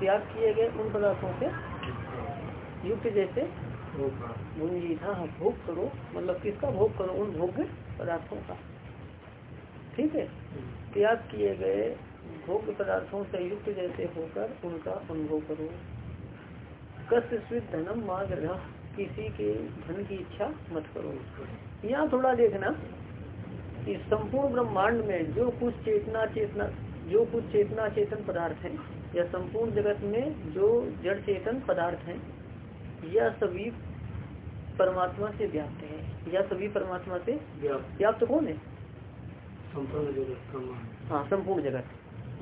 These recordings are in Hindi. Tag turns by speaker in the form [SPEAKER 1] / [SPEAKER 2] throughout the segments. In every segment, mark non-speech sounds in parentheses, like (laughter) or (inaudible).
[SPEAKER 1] त्याग किए गए उन पदार्थों से। युक्त जैसे भूंजी था भोग करो। मतलब किसका भोग करो? उन भोग्य पदार्थों का। ठीक है? त्याग किए गए भोग्य पदार्थों से युक्त जैसे होकर उनका अनुभव करो। कष्ट धनम, माग किसी के धन की इच्छा मत करो। यहाँ थोड़ा देखना कि संपूर्ण ब्रह्मांड में जो कुछ चेतना चेतना, जो कुछ चेतना, चेतन पदार्थ है या संपूर्ण जगत में जो जड़ चेतन पदार्थ है यह सभी परमात्मा से व्याप्त है या सभी परमात्मा से व्याप्त। कौन है?
[SPEAKER 2] संपूर्ण जगत
[SPEAKER 1] हाँ संपूर्ण जगत।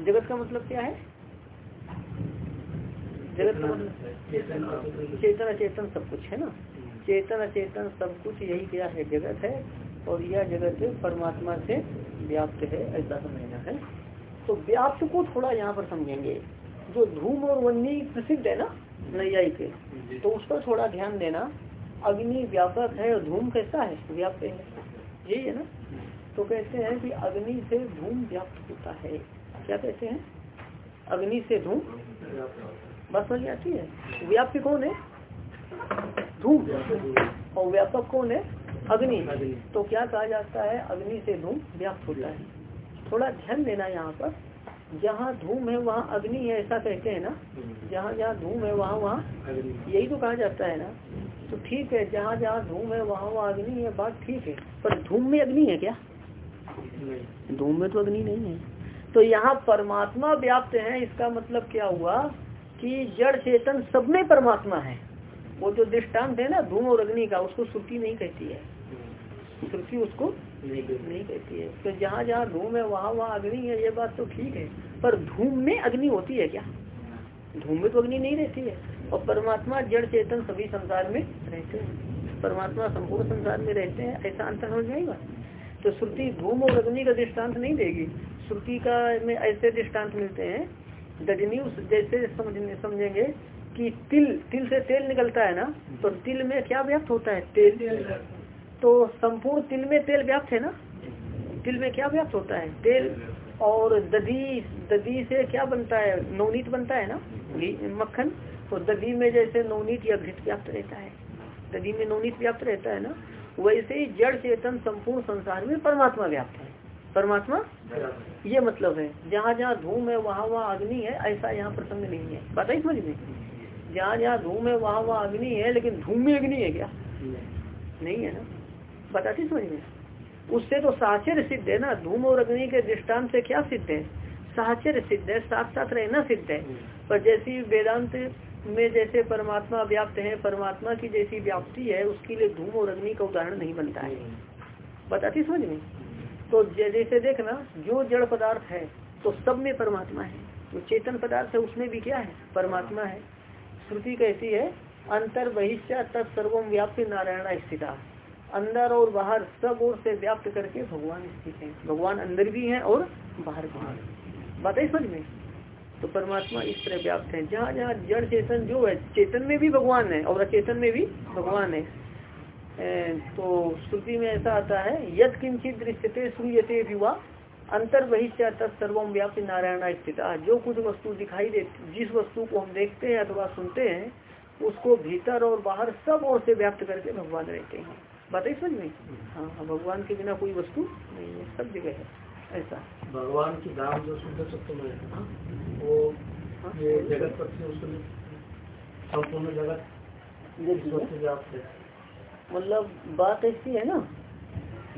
[SPEAKER 1] जगत का मतलब क्या है? जगत का मतलब चेतन अचेतन सब कुछ है ना? चेतन अचेतन सब कुछ यही क्या है जगत है? और यह जगत परमात्मा से व्याप्त है ऐसा समझना है। तो व्याप्त को थोड़ा यहाँ पर समझेंगे। जो धूम और वन्नी प्रसिद्ध है ना नैयाई के तो उस पर थोड़ा ध्यान देना। अग्नि व्यापक है और धूम कैसा है? व्याप्त है। यही है ना? तो कहते हैं कि अग्नि से धूम व्याप्त होता है। क्या कहते हैं? अग्नि से धूम बस समझ आती है? व्याप्य कौन है? धूम। और व्यापक कौन है? अग्नि। तो क्या कहा जाता है? अग्नि से धूम व्याप्त होता है। थोड़ा ध्यान देना यहाँ पर। जहाँ धूम है वहाँ अग्नि है ऐसा कहते हैं ना। जहाँ जहाँ धूम है वहाँ वहाँ यही तो कहा जाता है ना। तो ठीक है जहाँ जहाँ धूम है वहाँ वहाँ अग्नि है बात ठीक है। पर धूम में अग्नि है क्या? धूम में तो अग्नि नहीं है। तो यहाँ परमात्मा व्याप्त है इसका मतलब क्या हुआ कि जड़ चेतन सब में परमात्मा है। वो जो दृष्टांत है ना धूम और अग्नि का उसको श्रुति नहीं कहती है। श्रुति उसको नहीं कहती है। तो जहाँ जहाँ धूम है वहाँ वहाँ अग्नि है ये बात तो ठीक है। पर धूम में अग्नि होती है क्या? धूम में तो अग्नि नहीं रहती है। और परमात्मा जड़ चेतन सभी संसार में रहते हैं। परमात्मा संपूर्ण संसार में रहते हैं ऐसा अंतर हो जाएगा तो श्रुति धूम और अग्नि का दृष्टांत नहीं देगी। श्रुति का में ऐसे दृष्टांत मिलते हैं दजनी जैसे समझने समझेंगे कि तिल तिल से तेल निकलता है ना तो तिल में क्या व्याप्त होता है? तेल। तो संपूर्ण तिल में तेल व्याप्त है ना? तिल में क्या व्याप्त होता है? तेल और दधी दधी से क्या बनता है? नवनीत बनता है ना? घी मक्खन? तो दधी में जैसे नवनीत या घृत व्याप्त रहता है। दधी में नवनीत व्याप्त रहता है ना? वैसे ही जड़ चेतन संपूर्ण संसार में परमात्मा व्याप्त है। परमात्मा? ये मतलब है। जहाँ जहाँ धूम है वहाँ वहाँ अग्नि है ऐसा यहाँ प्रसंग नहीं है। बताइए समझ में? जहाँ जहाँ धूम है वहाँ वहाँ अग्नि है लेकिन धूम में अग्नि है क्या? नहीं है ना? बताती समझ में? उससे तो साचर सिद्ध है ना? धूम और अग्नि के दृष्टांत से क्या सिद्ध है? साचर सिद्ध है साथ साथ रहना सिद्ध है। पर जैसी वेदांत में जैसे परमात्मा व्याप्त है, परमात्मा की जैसी व्याप्ति है, उसके लिए धूम और अग्नि का उदाहरण नहीं बनता है। बताती समझ में? तो जैसे देखना, जो जड़ पदार्थ है तो सब में परमात्मा है। जो चेतन पदार्थ है, उसमें भी क्या है? परमात्मा है। श्रुति कैसी है, अंतर बहिष्य तत्सर्वम व्याप्त नारायण स्थिता। अंदर और बाहर सब ओर से व्याप्त करके भगवान स्थित है। भगवान अंदर भी है और बाहर भी है। बात है समझ में? तो परमात्मा इस तरह व्याप्त है। जहाँ जहाँ जड़ चेतन जो है, चेतन में भी भगवान है और अचेतन में भी भगवान है। तो श्रुति में ऐसा आता है यद किंचित दृश्यते श्रूयते विवाह अंतर बहिष्य सर्वम व्याप्त नारायण स्थित। जो कुछ वस्तु दिखाई देती जिस वस्तु को हम देखते हैं अथवा सुनते हैं, उसको भीतर और बाहर सब ओर से व्याप्त करके भगवान रहते हैं। बताइए समझ में हाँ, हाँ भगवान के बिना कोई वस्तु नहीं है सब जगह है ऐसा।
[SPEAKER 2] भगवान की नाम जो शुद्ध सत्य में हाँ। वो हाँ। ये जगत पर संपूर्ण जगत
[SPEAKER 1] मतलब बात ऐसी है ना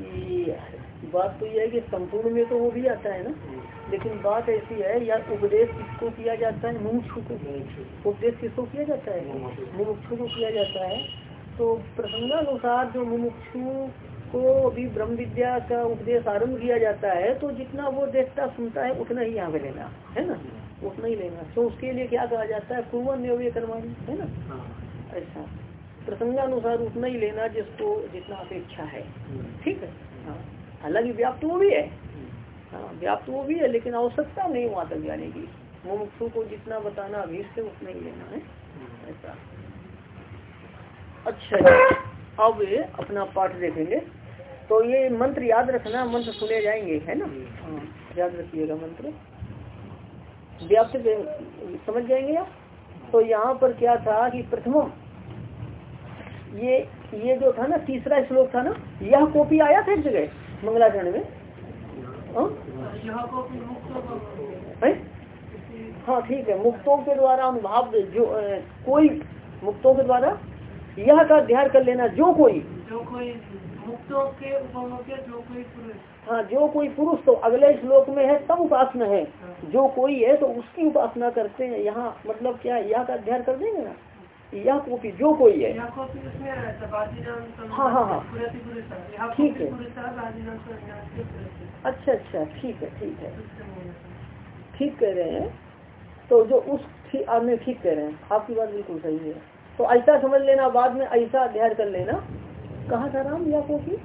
[SPEAKER 1] कि बात तो यह है कि संपूर्ण में तो वो भी आता है ना लेकिन बात ऐसी है या उपदेश किसको किया जाता है? मुमुक्षु को। उपदेश किसको किया जाता है? मुमुक्षु को किया जाता है। तो प्रसंगानुसार जो मुमुक्षु को अभी ब्रह्म विद्या का उपदेश आरंभ किया जाता है तो जितना वो देखता सुनता है उतना ही यहाँ पे लेना है ना? उतना ही लेना। तो उसके लिए क्या कहा जाता है? पूर्वन कर्माणी है ना? हाँ। ऐसा। प्रसंगानुसार उतना ही लेना जिसको जितना अपेक्षा है। ठीक है? हाँ। हालाँकि व्याप्त वो भी है। हाँ व्याप्त वो भी है लेकिन आवश्यकता नहीं वहाँ तक जाने की। मुमुक्षु को जितना बताना अभी से उतना ही लेना है। ऐसा। अच्छा। अब अपना पाठ देखेंगे। तो ये मंत्र याद रखना मंत्र सुने जाएँगे है ना? हाँ। याद रखिएगा मंत्र। व्याप्त समझ जाएँगे आप? तो यहाँ पर क्या था कि प्रथम ये ये जो था ना तीसरा श्लोक था ना यह कॉपी आया था एक जगह मंगलाचरण में? हाँ, हाँ? ठीक है। मुक्तों के द्वारा अनुभाव जो ए, कोई मुक्तों के द्वारा यह का ध्यान कर लेना जो कोई।
[SPEAKER 2] जो कोई मुक्तों के के जो कोई पुरुष।
[SPEAKER 1] हाँ जो कोई पुरुष तो अगले श्लोक में है तब उपासना है। जो कोई है तो उसकी उपासना करते हैं। यहाँ मतलब क्या यह का अध्ययन कर देंगे ना? यह कॉपी जो कोई है। हाँ हाँ हाँ ठीक है। अच्छा अच्छा ठीक है ठीक है। ठीक कह रहे हैं। तो जो उस ठीक कह रहे हैं आपकी बात बिल्कुल सही है। तो ऐसा समझ लेना, बाद में ऐसा अध्ययन कर लेना। कहा था राम या कॉपी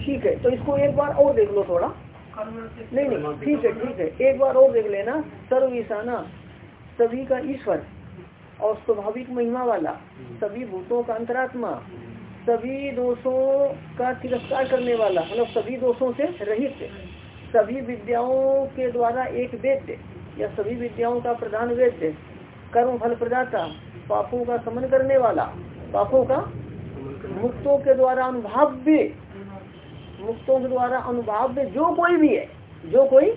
[SPEAKER 1] ठीक है तो इसको एक बार और देख लो थोड़ा। नहीं नहीं, ठीक है ठीक है। एक बार और देख लेना सर्व सभी का ईश्वर और स्वाभाविक महिमा वाला, सभी भूतों का अंतरात्मा, सभी दोषों का तिरस्कार करने वाला मतलब सभी दोषों से रहित, सभी विद्याओं के द्वारा एक वेद्य या सभी विद्याओं का प्रधान वेद्य कर्म फल प्रदाता पापों का समन करने वाला पापों का मुक्तों के द्वारा अनुभाव्य मुक्तों के द्वारा अनुभाव्य जो कोई भी है जो कोई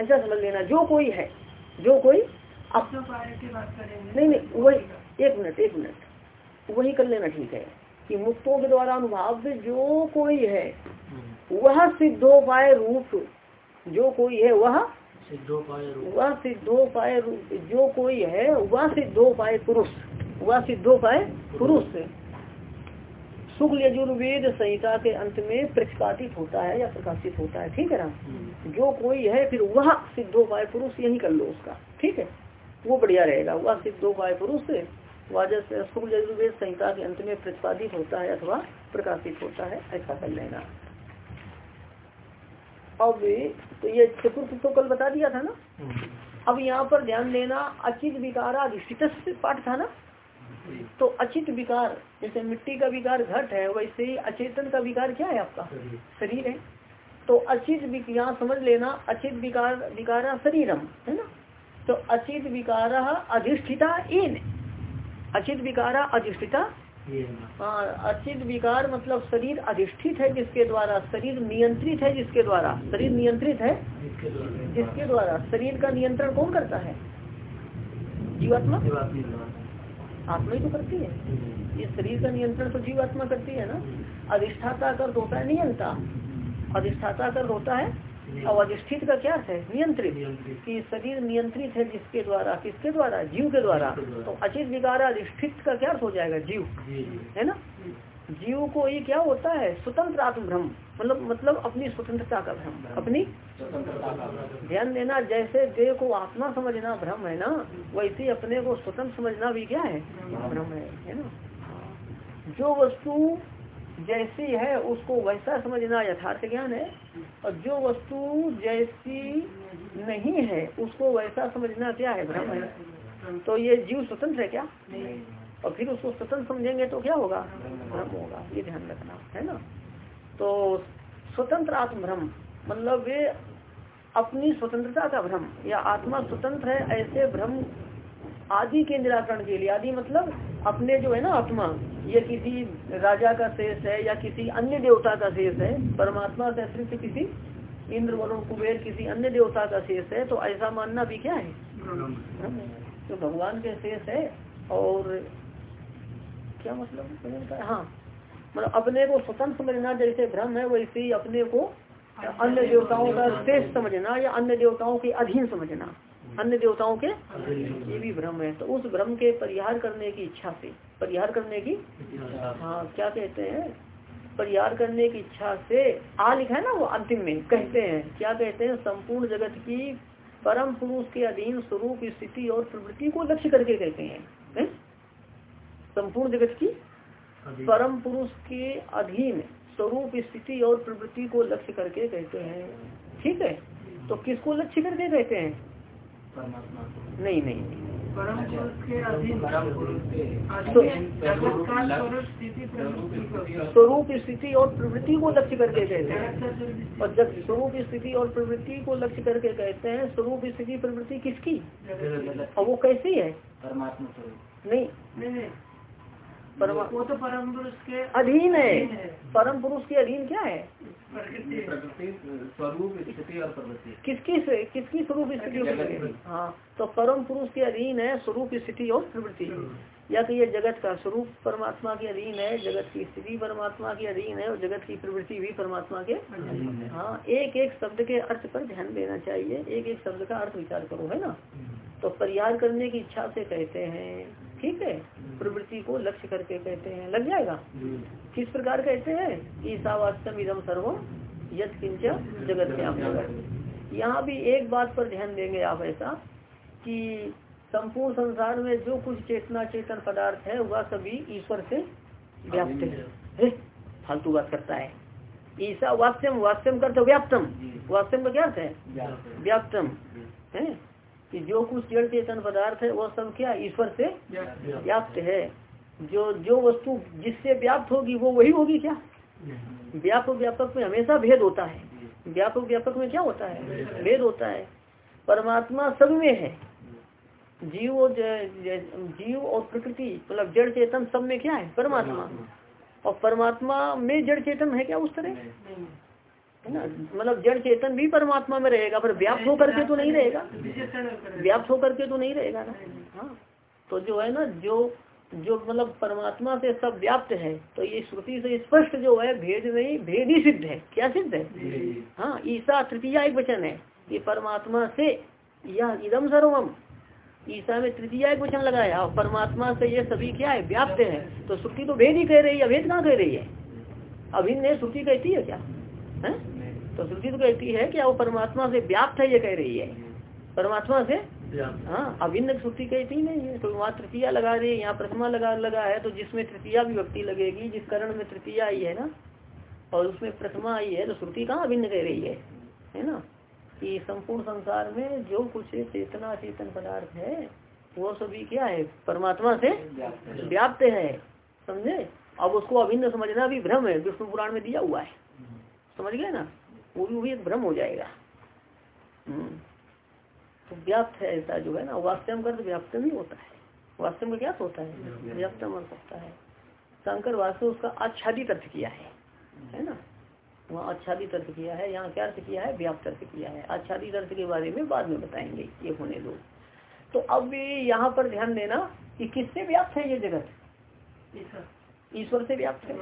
[SPEAKER 1] ऐसा समझ लेना जो कोई है जो कोई अब नहीं नहीं वही एक मिनट एक मिनट। वही कर लेना ठीक है कि मुक्तों के द्वारा अनुभाव जो कोई है वह सिद्धोपाय रूप जो कोई है वह वह सिद्धोपाय रूप। जो कोई है वह सिद्धोपाय पुरुष। वह सिद्धोपाय पुरुष। शुक्ल यजुर्वेद संहिता के अंत में प्रतिपादित होता है या प्रकाशित होता है ठीक है ना? हम्म। जो कोई है फिर वह सिद्धोपाय पुरुष यही कर लो उसका ठीक है? वो बढ़िया रहेगा। वह सिद्धोपाय पुरुष शुक्ल यजुर्वेद संहिता के अंत में प्रतिपादित होता है अथवा प्रकाशित होता है ऐसा कर लेना। अब तो ये चतुर्थ तो कल बता दिया था ना? अब यहाँ पर ध्यान देना अचित विकार अधिष्ठित पाठ था ना? तो अचित विकार जैसे मिट्टी का विकार घट है वैसे ही अचेतन का विकार क्या है आपका? शरीर। है। तो अचित यहाँ समझ लेना अचित विकार विकारा शरीरम है ना? तो अचित विकार अधिष्ठिता इन अचित विकारा अधिष्ठिता अचित विकार मतलब शरीर अधिष्ठित है जिसके द्वारा शरीर नियंत्रित है जिसके द्वारा? शरीर नियंत्रित है? जिसके द्वारा। शरीर का नियंत्रण कौन करता है? जीवात्मा? आत्मा ही तो करती है। ये शरीर का नियंत्रण तो जीवात्मा करती है ना। अधिष्ठाता कर होता है नियंता। अधिष्ठाता कर होता है अब अधिष्ठित का क्या है? नियंत्रित। कि शरीर नियंत्रित है जिसके द्वारा किसके द्वारा? जीव के द्वारा। तो अचित विकार अधिष्ठित का क्या हो जाएगा? जीव। है ना? जीव को ये क्या होता है? स्वतंत्र आत्म भ्रम मतलब मतलब अपनी स्वतंत्रता का भ्रम। अपनी ध्यान देना जैसे देह को आत्मा समझना भ्रम है ना वैसे अपने को स्वतंत्र समझना भी क्या है? भ्रम है है ना? जो वस्तु जैसी है उसको वैसा समझना यथार्थ ज्ञान है। और जो वस्तु जैसी नहीं है उसको वैसा समझना क्या है? भ्रम है। तो ये जीव स्वतंत्र है क्या? और फिर उसको स्वतंत्र समझेंगे तो क्या होगा? भ्रम होगा। ये ध्यान रखना है ना? तो स्वतंत्र आत्म भ्रम मतलब वे अपनी स्वतंत्रता का भ्रम या आत्मा स्वतंत्र है ऐसे भ्रम आदि के निराकरण के लिए आदि मतलब अपने जो है ना आत्मा ये किसी राजा का शेष है या किसी अन्य देवता का शेष है परमात्मा से अतिरिक्त किसी इंद्र वरुण कुबेर किसी अन्य देवता का शेष है तो ऐसा मानना भी क्या है? तो भगवान के शेष है और क्या मतलब हाँ? मतलब अपने को स्वतंत्र समझना जैसे भ्रम है वैसे ही अपने को अन्य देवताओं का शेष समझना या अन्य देवताओं के अधीन समझना। अन्य देवताओं के ये भी भ्रम है। तो उस भ्रम के परिहार करने की इच्छा से परिहार करने की? हाँ क्या कहते हैं? परिहार करने की इच्छा से आ लिखा है ना वो अंतिम में कहते हैं क्या कहते हैं? संपूर्ण जगत की परम पुरुष के अधीन स्वरूप स्थिति और प्रवृत्ति को लक्ष्य करके कहते हैं। है? संपूर्ण जगत की परम पुरुष के अधीन स्वरूप स्थिति और प्रवृत्ति को लक्ष्य करके कहते हैं। ठीक है? तो किसको लक्ष्य करके कहते हैं? नहीं नहीं। स्वरूप स्थिति और प्रवृत्ति को लक्ष्य करके कहते हैं। और जब स्वरूप स्थिति और प्रवृत्ति को लक्ष्य करके कहते हैं स्वरूप स्थिति प्रवृत्ति किसकी? और वो कैसी है?
[SPEAKER 2] परमात्मा स्वरूप।
[SPEAKER 1] नहीं।
[SPEAKER 2] वो तो परम पुरुष के
[SPEAKER 1] अधीन है। परम पुरुष के अधीन क्या है?
[SPEAKER 2] स्वरूप स्थिति और प्रवृत्ति।
[SPEAKER 1] किसकी किसकी स्वरूप स्थिति हाँ तो परम पुरुष के अधीन है स्वरूप स्थिति और प्रवृत्ति। या तो ये जगत का स्वरूप परमात्मा के अधीन है जगत की स्थिति परमात्मा के अधीन है और जगत की प्रवृत्ति भी परमात्मा के हाँ। एक एक शब्द के अर्थ पर ध्यान देना चाहिए। एक एक शब्द का अर्थ विचार करो है ना? तो परिहार करने की इच्छा से कहते हैं ठीक है? प्रवृत्ति को लक्ष्य करके कहते हैं। लग जाएगा? किस प्रकार कहते हैं? ईसावास्तम इदम सर्वम यद किंच जगत जगत यहाँ भी एक बात पर ध्यान देंगे आप ऐसा कि संपूर्ण संसार में जो कुछ चेतना चेतन पदार्थ है वह सभी ईश्वर से व्याप्त है। फालतू बात करता है। ईसा वास्तव वास्तव करते व्याप्तम। वास्तव का क्या है? व्याप्तम। है? कि जो कुछ जड़ चेतन पदार्थ है वह सब क्या ईश्वर से व्याप्त है? जो जो वस्तु जिससे व्याप्त होगी, वो वही होगी क्या? व्यापक व्यापक में हमेशा भेद होता है। व्यापक व्यापक में क्या होता है? भेद होता है। परमात्मा सब में है। जीव और जीव और प्रकृति मतलब जड़ चेतन सब में क्या है? परमात्मा। और परमात्मा में जड़ चेतन है क्या उस तरह? है ना? मतलब जड़ चेतन भी परमात्मा में रहेगा पर व्याप्त होकर के तो नहीं रहेगा। व्याप्त होकर के तो नहीं रहेगा ना? हाँ। तो जो है ना जो जो मतलब परमात्मा से सब व्याप्त है तो ये श्रुति से स्पष्ट जो है भेद नहीं भेद ही सिद्ध है। क्या सिद्ध है? हाँ ईसा तृतीय एक वचन है कि परमात्मा से यह इदम सर्वम ईसा में तृतीय एक वचन लगाया और परमात्मा से ये सभी क्या है व्याप्त है। तो श्रुति तो भेद ही कह रही है अभेद कहाँ कह रही है? अभिन्न श्रुति कहती है क्या? है? तो श्रुति तो कहती है कि वो परमात्मा से व्याप्त है ये कह रही है। परमात्मा से हाँ अभिन्न श्रुति कहती नहीं है। तो वहाँ तृतीया लगा रही है यहाँ प्रथमा लगा लगा है तो जिसमें तृतीया भी व्यक्ति लगेगी जिस कारण में तृतीया आई है ना और उसमें प्रथमा आई है तो श्रुति कहाँ अभिन्न कह रही है? है ना? कि संपूर्ण संसार में जो कुछ चेतना चेतन पदार्थ है वो सभी क्या है? परमात्मा से व्याप्त है। समझे? अब उसको अभिन्न समझना भी भ्रम है विष्णु पुराण में दिया हुआ है। समझ गए ना? एक भ्रम हो जाएगा। हम्म। तो व्याप्त है ऐसा जो है ना, वास्तव का तो व्याप्त नहीं होता है। वास्तव में क्या होता है? व्याप्त मन सकता है। शंकर वास्तव उसका आच्छादित अर्थ किया है। है ना? वहाँ आच्छादित अर्थ किया है, यहाँ क्या अर्थ किया है? व्याप्त अर्थ किया है। आच्छादित अर्थ के बारे में बाद में बताएँगे ये होने दो। तो अब यहाँ पर ध्यान देना कि किससे व्याप्त है ये जगत? ईश्वर से व्याप्त है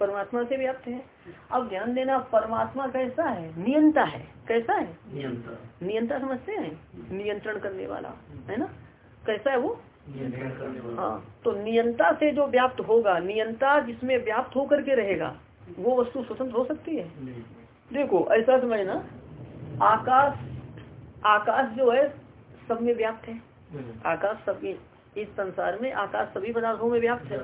[SPEAKER 1] परमात्मा से व्याप्त है। अब ध्यान देना परमात्मा कैसा है? नियंता है। कैसा है? नियंता। समझते हैं? नियंत्रण करने वाला है ना? कैसा है वो? हाँ तो नियंता से जो व्याप्त होगा नियंता जिसमें व्याप्त होकर के रहेगा वो वस्तु स्वतंत्र हो सकती है? देखो ऐसा समझना आकाश आकाश जो है सब में व्याप्त है। हम्म। आकाश सब इस संसार में आकाश सभी पदार्थों में व्याप्त है।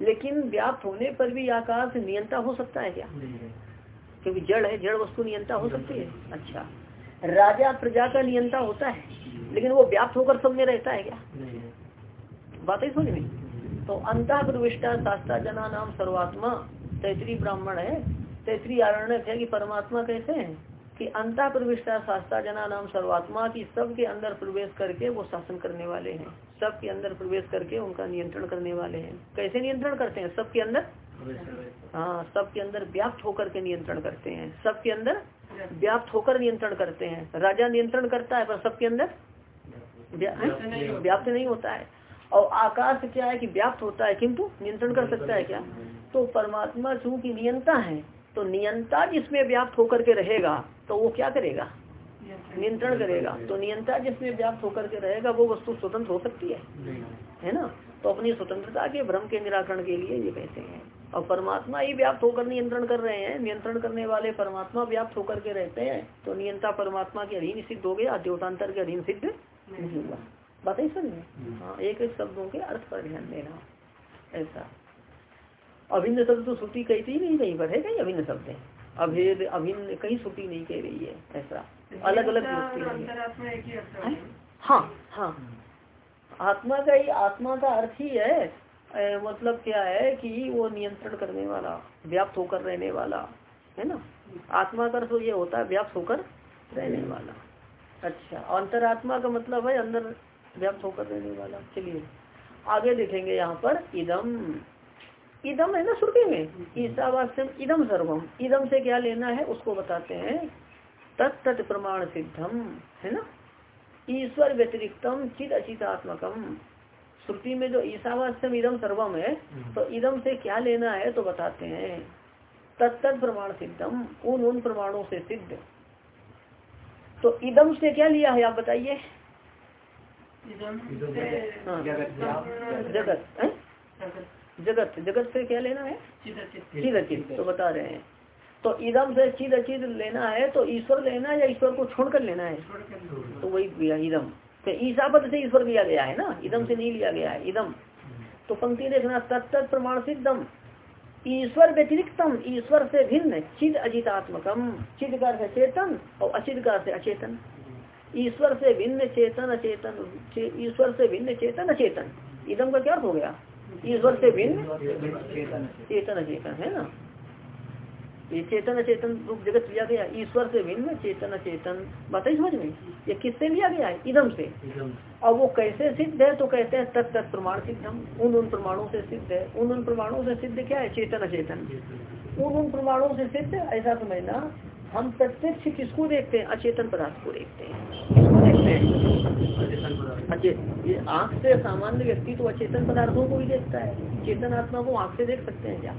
[SPEAKER 1] लेकिन व्याप्त होने पर भी आकाश नियंत्रण हो सकता है क्या? क्योंकि जड़ है, जड़ वस्तु नियंत्रण हो सकती है। अच्छा। राजा प्रजा का नियंत्रण होता है, लेकिन वो व्याप्त होकर सब में रहता है क्या? बात ही समझ में तो प्रविष्टा शास्त्रा जना नाम सर्वात्मा, तैतरी ब्राह्मण है। तैतरी आरण्य है कि परमात्मा कैसे हैं? कि अंत प्रविष्टा शास्त्रा जना नाम सर्वात्मा की सबके अंदर प्रवेश करके वो शासन करने वाले हैं। सबके अंदर प्रवेश करके उनका नियंत्रण करने वाले हैं। कैसे नियंत्रण करते हैं? सबके अंदर? हाँ सबके अंदर व्याप्त होकर के नियंत्रण करते हैं। सबके अंदर व्याप्त होकर नियंत्रण करते हैं। राजा नियंत्रण करता है, पर सबके अंदर व्याप्त नहीं होता है। और आकाश क्या है कि व्याप्त होता है, किंतु नियंत्रण कर सकता है क्या? तो परमात्मा चूँकि नियंता है तो नियंता जिसमें व्याप्त होकर के रहेगा तो वो क्या करेगा? नियंत्रण करेगा। तो नियंत्रण जिसमें व्याप्त होकर के रहेगा वो वस्तु स्वतंत्र हो सकती है? है ना? तो अपनी स्वतंत्रता के भ्रम के निराकरण के लिए ये कहते हैं। और परमात्मा ही व्याप्त होकर नियंत्रण कर रहे हैं नियंत्रण करने वाले परमात्मा व्याप्त होकर के रहते हैं तो नियंत्रण परमात्मा के अधीन सिद्ध हो गया देवतांतर के अधीन सिद्ध नहीं हुआ बात ही समझे हाँ एक एक शब्दों के अर्थ पर ध्यान देना। ऐसा। अभिन्न शब्द तो श्रुति कहती ही नहीं कहीं पर है कहीं अभिन्न शब्द है? अभेद अभिन्न कहीं श्रुति नहीं कह रही है ऐसा। अलग अलग हाँ। हाँ आत्मा का ही आत्मा का अर्थ ही है ए, मतलब क्या है कि वो नियंत्रण करने वाला व्याप्त होकर रहने वाला है ना? आत्मा का अर्थ ये होता है व्याप्त होकर रहने वाला। अच्छा अंतरात्मा का मतलब है अंदर व्याप्त होकर रहने वाला। चलिए आगे देखेंगे यहाँ पर इदम। इदम है ना श्रुति में? ईसावास्यम इदम सर्वम। इदम से क्या लेना है उसको बताते हैं। तत्त प्रमाण सिद्धम है ना? ईश्वर व्यतिरिक्तम चिद अचितात्मकम श्रुति में जो ईसावास्यम इदम सर्वम है तो इदम से क्या लेना है तो बताते हैं। तत्त प्रमाण सिद्धम उन उन प्रमाणों से सिद्ध। तो इदम से क्या लिया है आप बताइए? हाँ। जगत। है? जगत जगत से क्या लेना है? चिद अचित तो बता रहे हैं। तो इदम से चिद अचित लेना है तो ईश्वर लेना है या ईश्वर को छोड़कर लेना है? तो वही इदम। तो ईसा पद से ईश्वर लिया गया है ना? इदम से नहीं लिया गया है इदम। तो पंक्ति देखना तत्त प्रमाण सिद्धम ईश्वर व्यतिरिक्तम ईश्वर से भिन्न चिद अजितात्मकम। चिद का से चेतन और अचिद का से अचेतन। ईश्वर से भिन्न चेतन अचेतन ईश्वर से भिन्न चेतन अचेतन। इदम का क्या हो गया? ईश्वर से भिन्न? चेतन अचेतन है ना? ये चेतन अचेतन रूप जगत लिया गया ईश्वर से भिन्न चेतन अचेतन बताइए समझ में? ये किससे लिया गया है? इदम से। और वो कैसे सिद्ध है? तो कहते हैं तत् तत् प्रमाण सिद्धम। उन उन प्रमाणों से सिद्ध है। उन उन प्रमाणों से सिद्ध क्या है? चेतन अचेतन उन उन प्रमाणों से सिद्ध ऐसा समझना हम प्रत्यक्ष किसको देखते हैं? अचेतन पदार्थ को देखते हैं। देखते हैं ये आँख से सामान्य व्यक्ति तो अचेतन पदार्थों को ही देखता है। चेतन आत्मा को आँख से देख सकते हैं क्या?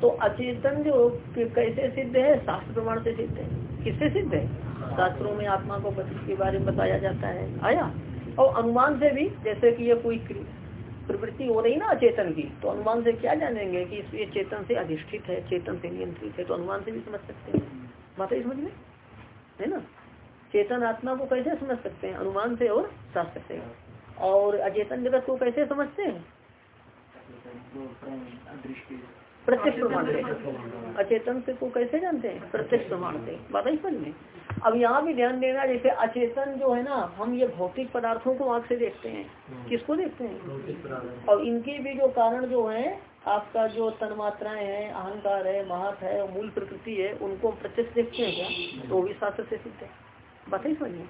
[SPEAKER 1] तो अचेतन जो कैसे सिद्ध है? शास्त्र प्रमाण से सिद्ध है। किससे सिद्ध है? शास्त्रों में आत्मा को के बारे में बताया जाता है। आया? और अनुमान से भी जैसे कि ये कोई प्रवृत्ति हो रही ना अचेतन की तो अनुमान से क्या जानेंगे कि ये चेतन से अधिष्ठित है चेतन से नियंत्रित है तो अनुमान से भी समझ सकते हैं। बात है समझ में? है ना? चेतन आत्मा को कैसे समझ सकते हैं? अनुमान से और शास्त्र से और अचेतन जगत को कैसे समझते हैं? प्रत्यक्ष प्रमाण से अचेतन से को कैसे जानते हैं? प्रत्यक्ष प्रमाण से बात ही समझ में? अब यहाँ भी ध्यान देना जैसे अचेतन जो है ना, हम ये भौतिक पदार्थों को आँख से देखते हैं। किसको देखते हैं? और इनके भी जो कारण जो है, आपका जो तन मात्राएँ हैं, अहंकार है, महत है, मूल प्रकृति है, उनको प्रत्यक्ष देखते हैं क्या? तो भी शास्त्र से सिद्ध है। बात ही समझिए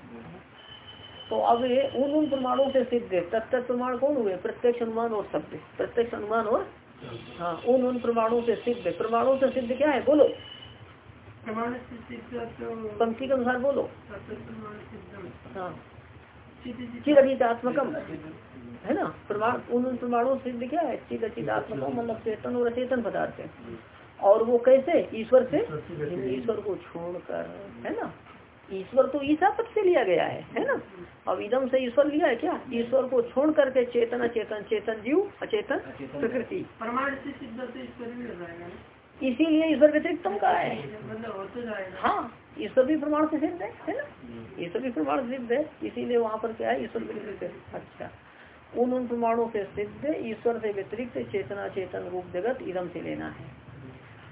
[SPEAKER 1] तो अब ये उन उन प्रमाणों से सिद्ध है। तत्त प्रमाण कौन हुए? प्रत्यक्ष अनुमान और शब्द प्रत्यक्ष अनुमान और? हाँ उन उन प्रमाणों से सिद्ध प्रमाणों से सिद्ध क्या है? बोलो। प्रमाण तो पंक्ति के अनुसार बोलो। हाँ। है। ना? प्रमाण उन उन प्रमाणों से सिद्ध क्या है? चिद मतलब चेतन और अचेतन पदार्थ है। और वो कैसे? ईश्वर से? ईश्वर को छोड़कर। है ना? ईश्वर तो ईसा पद से लिया गया है है ना? अब इदम से ईश्वर लिया है क्या? ईश्वर को छोड़ करके चेतन अचेतन चेतन जीव अचेतन प्रकृति। प्रमाण से इसीलिए ईश्वर व्यतिरिक्तम का है। मतलब हाँ ईश्वर भी प्रमाण से सिद्ध है है ना? ईश्वर भी प्रमाण सिद्ध है इसीलिए वहाँ पर क्या है? ईश्वर व्यतिरिक्त अच्छा। उन उन प्रमाणों से सिद्ध ईश्वर से व्यतिरिक्त चेतना चेतन रूप जगत इदम से लेना है।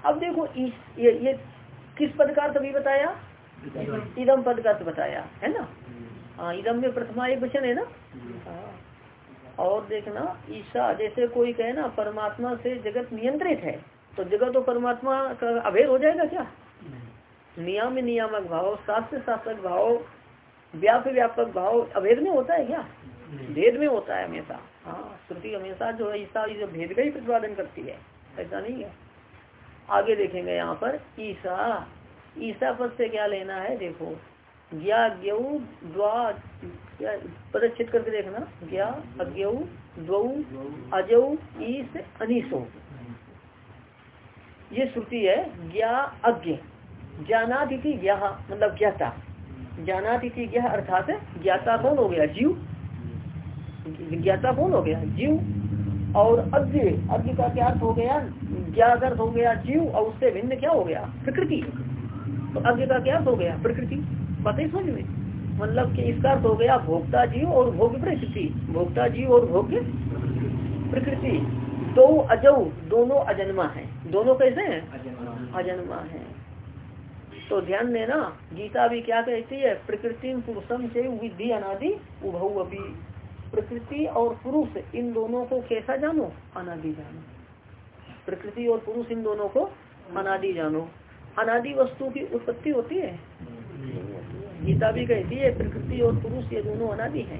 [SPEAKER 1] अब देखो ये, ये किस पद का बताया? इदम पद का अर्थ बताया है ना? हाँ इदम में प्रथमा एक वचन है ना? हाँ। और देखना ईशा जैसे कोई कहे ना परमात्मा से जगत नियंत्रित है तो जगत तो परमात्मा का अभेद हो जाएगा क्या? नियम नियामक भाव शास्त्र शासक भाव व्याप व्यापक भाव अभेद में होता है क्या? भेद में होता है हमेशा। हाँ श्रुति हमेशा जो है ईसा जो भेद का ही प्रतिपादन करती है। ऐसा नहीं है। आगे देखेंगे यहाँ पर ईसा ईसा पद से क्या लेना है? देखो, ज्ञा ज्ञ प्रदक्षित करके देखना। ज्ञा द्वौ ईस अनिशो ये श्रुति है, ज्ञा, अज्ञ। ज्ञा मतलब ज्ञाता। ज्ञाना तिथि ज्ञा अर्थात ज्ञाता कौन हो गया? जीव। ज्ञाता कौन हो गया? जीव। और अज्ञ अज्ञ का क्या अर्थ हो गया? ज्ञात अर्थ हो गया, जीव, और उससे भिन्न क्या हो गया? प्रकृति। तो अज्ञ का क्या हो गया? प्रकृति। पता समझ में? मतलब कि इसका अर्थ हो गया भोक्ता जीव और भोग प्रकृति। भोक्ता जीव और भोग प्रकृति। दो अजौ दोनों अजन्मा है। दोनों कैसे हैं? अजन्मा। है। तो ध्यान देना गीता भी क्या कहती है? प्रकृति पुरुषम से विधि अनादि उभऊ अभी। प्रकृति और पुरुष इन दोनों को कैसा जानो? अनादि जानो। प्रकृति और पुरुष इन दोनों को अनादि जानो। अनादि वस्तु की उत्पत्ति होती है। गीता भी कहती है, प्रकृति और पुरुष ये दोनों अनादि है।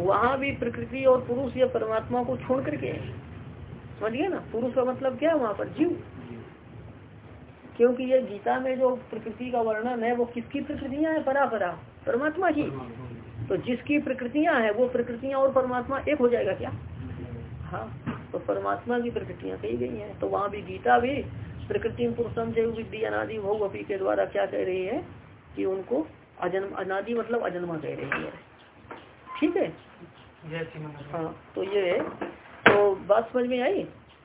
[SPEAKER 1] वहाँ भी प्रकृति और पुरुष या परमात्मा को छोड़ करके समझिए ना, पुरुष का मतलब क्या है वहाँ पर? जीव। क्योंकि ये गीता में जो प्रकृति का वर्णन है, वो किसकी प्रकृतियाँ है? परा परा परमात्मा की। तो जिसकी प्रकृतियाँ है, वो प्रकृतियाँ और परमात्मा एक हो जाएगा क्या? हाँ तो परमात्मा की प्रकृतियाँ कही गई हैं। तो वहाँ भी गीता भी प्रकृति पुरुषम देव विद्य अनादि भोगपी के द्वारा क्या कह रही है कि उनको अजन्म अनादि मतलब अजन्मा कह रही है। ठीक है? हाँ तो ये तो बात समझ में आई?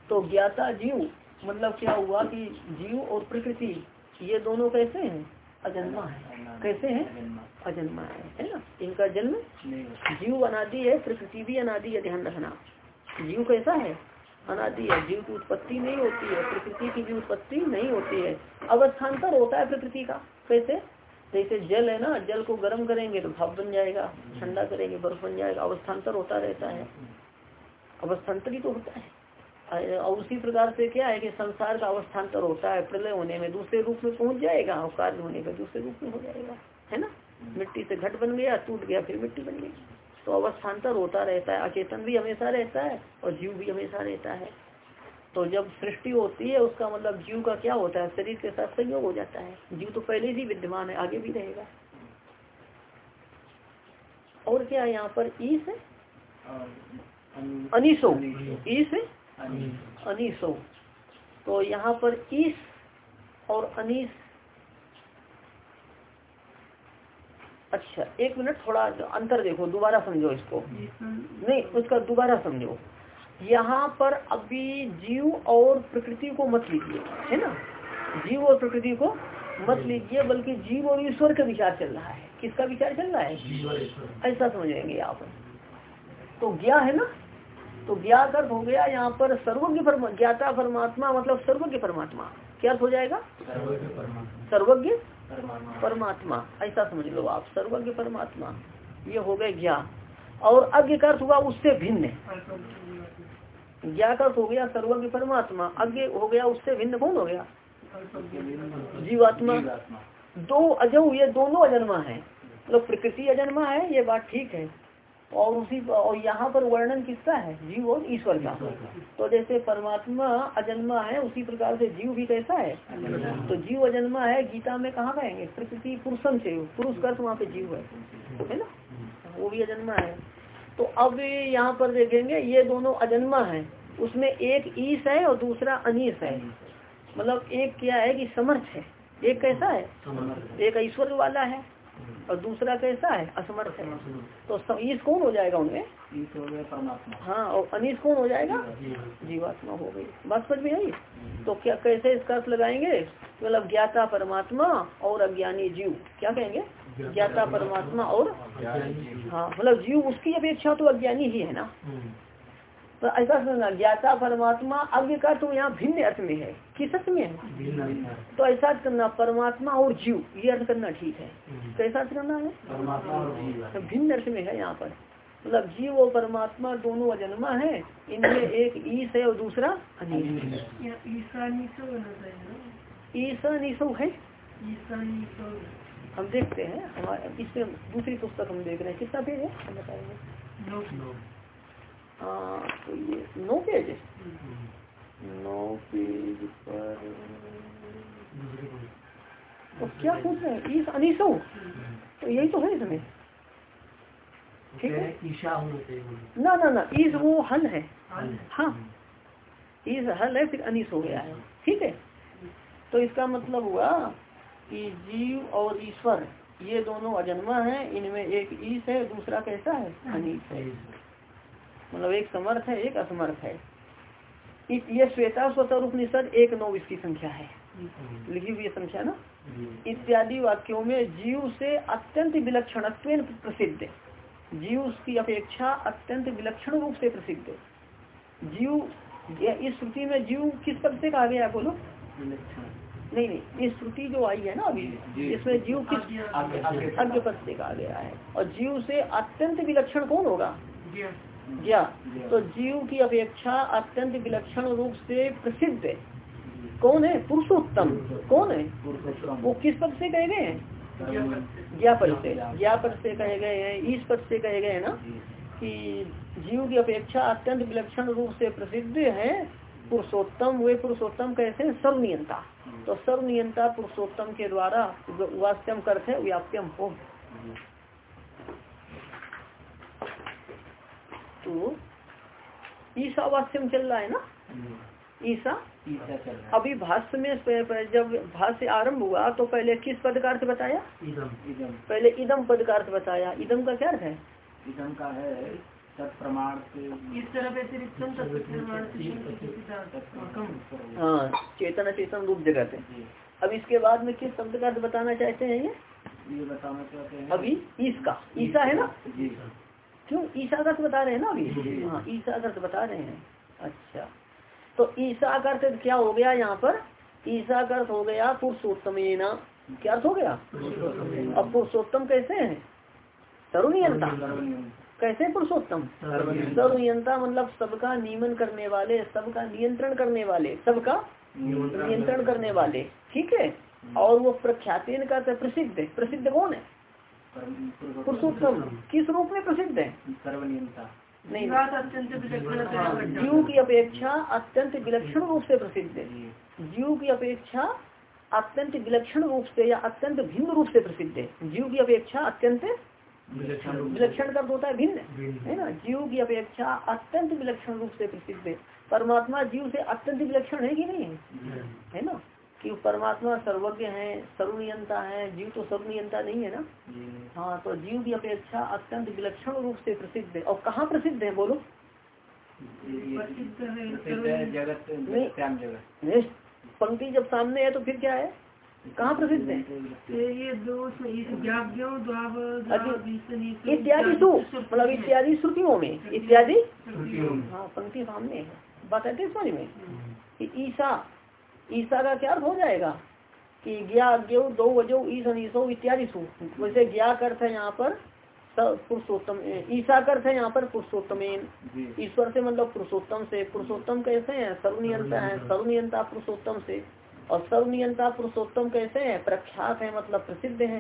[SPEAKER 1] तो ज्ञाता जीव मतलब क्या हुआ कि जीव और प्रकृति ये दोनों कैसे हैं? अजन्मा है। कैसे हैं? अजन्मा। है है ना? इनका जन्म? जीव अनादि है प्रकृति भी अनादि है ध्यान रखना। जीव कैसा है? अनादि है जीव की उत्पत्ति नहीं होती है, प्रकृति की भी उत्पत्ति नहीं होती है। अवस्थान्तर होता है प्रकृति का। कैसे? जैसे जल है ना, जल को गर्म करेंगे तो भाप बन जाएगा, ठंडा करेंगे, बर्फ़ बन जाएगा अवस्थान्तर होता रहता है। अवस्थान्तर ही तो होता है। और उसी प्रकार से क्या है कि संसार का अवस्थान्तर होता है, प्रलय होने में दूसरे रूप में पहुँच जाएगा, और कार्य होने में दूसरे रूप में हो जाएगा। है ना? मिट्टी से घट बन गया, टूट गया, फिर मिट्टी बन गई। तो अवस्थान्तर होता रहता है अचेतन भी हमेशा रहता है और जीव भी हमेशा रहता है। तो जब सृष्टि होती है उसका मतलब जीव का क्या होता है? शरीर के साथ संयोग हो जाता है। जीव तो पहले ही विद्यमान है आगे भी रहेगा। और क्या यहाँ पर? ईस है? अनिशो। ईस है? अनीसो तो यहाँ पर ईस और अनीस अच्छा एक मिनट थोड़ा अंतर देखो दोबारा समझो इसको। नहीं उसका दोबारा समझो। यहाँ पर अभी जीव और प्रकृति को मत लीजिए है ना? जीव और प्रकृति को मत लीजिए बल्कि जीव और ईश्वर का विचार चल रहा है। किसका विचार चल रहा है? ऐसा समझेंगे आप। तो ज्ञा है ना? तो ज्ञात अर्थ हो गया यहाँ पर सर्वज्ञ ज्ञाता परमात्मा मतलब सर्वज्ञ परमात्मा। क्या अर्थ हो जाएगा? सर्वज्ञ परमात्मा। ऐसा समझ लो आप सर्वज्ञ परमात्मा ये हो गए ज्ञा। और अज्ञ का अर्थ हुआ उससे भिन्न। ज्ञा का हो गया सर्वज्ञ परमात्मा अज्ञ हो गया उससे भिन्न कौन हो गया? जीवात्मा। दो अजो ये दोनों अजन्मा है। मतलब प्रकृति अजन्मा है ये बात ठीक है। और उसी और यहाँ पर वर्णन किसका है? जीव और ईश्वर का। तो जैसे परमात्मा अजन्मा है उसी प्रकार से जीव भी कैसा है? तो जीव अजन्मा है गीता में कहाँ कहेंगे प्रकृति पुरुषम से पुरुष कर वहाँ पे जीव है। है ना? वो भी अजन्मा है। तो अब यहाँ पर देखेंगे ये दोनों अजन्मा है। उसमें एक ईस है और दूसरा अनिश है। मतलब एक क्या है कि समर्थ है। एक कैसा है। एक ईश्वर वाला है। और दूसरा कैसा है? असमर्थ है। तो ईस कौन हो जाएगा उनमें? हाँ और अनिस कौन हो जाएगा? जीवात्मा हो गई। बात समझ में आई? तो क्या कैसे इसका अर्थ लगाएँगे? मतलब ज्ञाता परमात्मा और अज्ञानी जीव। क्या कहेंगे? ज्ञाता परमात्मा। और हाँ मतलब जीव उसकी अपेक्षा तो अज्ञानी ही है ना? तो ऐसा सुनना ज्ञाता परमात्मा अज्ञ का तो यहाँ भिन्न अर्थ में है। किस अर्थ में है? तो ऐसा करना परमात्मा और जीव ये अर्थ करना ठीक है। कैसा अर्थ करना है? तो भिन्न अर्थ में है यहाँ पर। मतलब जीव और परमात्मा दोनों अजन्मा है इनमें एक ईस है और दूसरा ईसा निशो है? हम देखते हैं। हमारे इसमें दूसरी पुस्तक हम देख रहे हैं। कितना पेज है? हम बताएँगे हाँ तो ये नौ पेज नौ पेज पर। तो क्या पूछ रहे हैं? अनिशो तो यही तो है इसमें। ठीक है? ईशा ना ना ना ईस वो हल है। हाँ। ईस हल है फिर अनिस हो गया है। ठीक है? तो इसका मतलब हुआ कि जीव और ईश्वर ये दोनों अजन्मा हैं इनमें एक ईस है दूसरा कैसा है? अनिस है। मतलब एक समर्थ है एक असमर्थ है। ये श्वेता स्वतः उपनिषद एक नौ इसकी संख्या है। लिखी हुई संख्या ना? इत्यादि वाक्यों में जीव से अत्यंत विलक्षण प्रसिद्ध जीव की अपेक्षा अत्यंत विलक्षण रूप से प्रसिद्ध जीव इस श्रुति में जीव किस पद से कहा गया बोलो? नहीं नहीं इस श्रुति जो आई है ना अभी इसमें जीव किस अज्ञ पद से कहा गया है। और जीव से अत्यंत विलक्षण कौन होगा? ज्ञा तो जीव की अपेक्षा अत्यंत विलक्षण रूप से प्रसिद्ध है। कौन है? पुरुषोत्तम। कौन है? वो किस पद से कहे गए हैं? ज्ञा पद से। ज्ञा पद से कहे गए हैं। इस पद से कहे गए हैं ना? कि जीव की अपेक्षा अत्यंत विलक्षण रूप से प्रसिद्ध है पुरुषोत्तम। वे पुरुषोत्तम कैसे हैं सर्वनियंता। तो सर्वनियंता पुरुषोत्तम के द्वारा वास्तव करते व्याप्यम हो तो ईसावास्यम चल रहा है ना? ईसा? अभी भाष्य में जब भाष्य आरंभ हुआ तो पहले किस पद का अर्थ बताया? इदम, इदम। पहले इदम पद का अर्थ बताया। इदम का क्या अर्थ है?
[SPEAKER 2] इदम का है प्रमाण
[SPEAKER 1] तरह हाँ चेतन चेतन रूप जगत है। अब इसके बाद में किस शब्द का अर्थ बताना चाहते हैं ये?
[SPEAKER 2] ये बताना चाहते हैं।
[SPEAKER 1] अभी ईस ईसा है ना? क्यों? ईसा का बता रहे हैं ना अभी? हाँ ईसा का बता रहे हैं। अच्छा। तो ईसा का अर्थ क्या हो गया यहाँ पर? ईसा का अर्थ हो गया पुरुषोत्तम क्या अर्थ हो गया? अब पुरुषोत्तम कैसे है? तरुणियंता। कैसे पुरुषोत्तम? सर्वनियंता मतलब सबका नियमन करने वाले सबका नियंत्रण करने वाले सबका नियंत्रण करने वाले। ठीक है? और वो प्रख्याति का प्रसिद्ध प्रसिद्ध कौन है? पुरुषोत्तम किस रूप में प्रसिद्ध है?
[SPEAKER 2] सर्वनियंता
[SPEAKER 1] नहीं। जीव की अपेक्षा अत्यंत विलक्षण रूप से प्रसिद्ध है। जीव की अपेक्षा अत्यंत विलक्षण रूप से या अत्यंत भिन्न रूप से प्रसिद्ध है। जीव की अपेक्षा अत्यंत विलक्षण का होता है भिन्न। है ना? जीव की अपेक्षा अत्यंत विलक्षण रूप से प्रसिद्ध है। परमात्मा जीव से अत्यंत विलक्षण है कि नहीं? है है ना? कि परमात्मा सर्वज्ञ है सर्वनियंता है जीव तो सर्वनियंता नहीं है ना? हाँ तो जीव की अपेक्षा अत्यंत विलक्षण रूप से प्रसिद्ध है। और कहाँ प्रसिद्ध है बोलो? नहीं। पंक्ति जब सामने है तो फिर क्या है? कहाँ प्रसिद्ध है? इत्यादि मतलब इत्यादि श्रुतियों में। इत्यादि? हाँ पंक्ति सामने है। बात है समझ में? ईसा ईसा का क्या अर्थ हो जाएगा? कि ज्ञा ज्ञो दो वजो ईसो इत्यादि सु। वैसे ज्ञा अर्थ है यहाँ पर पुरुषोत्तम ईसा अर्थ है यहाँ पर पुरुषोत्तम ईश्वर से मतलब पुरुषोत्तम से। पुरुषोत्तम कैसे है? सर्वनियंता है। सर्वनियंता। पुरुषोत्तम से। और सर्वनियंता पुरुषोत्तम कैसे है? प्रख्यात है मतलब प्रसिद्ध है।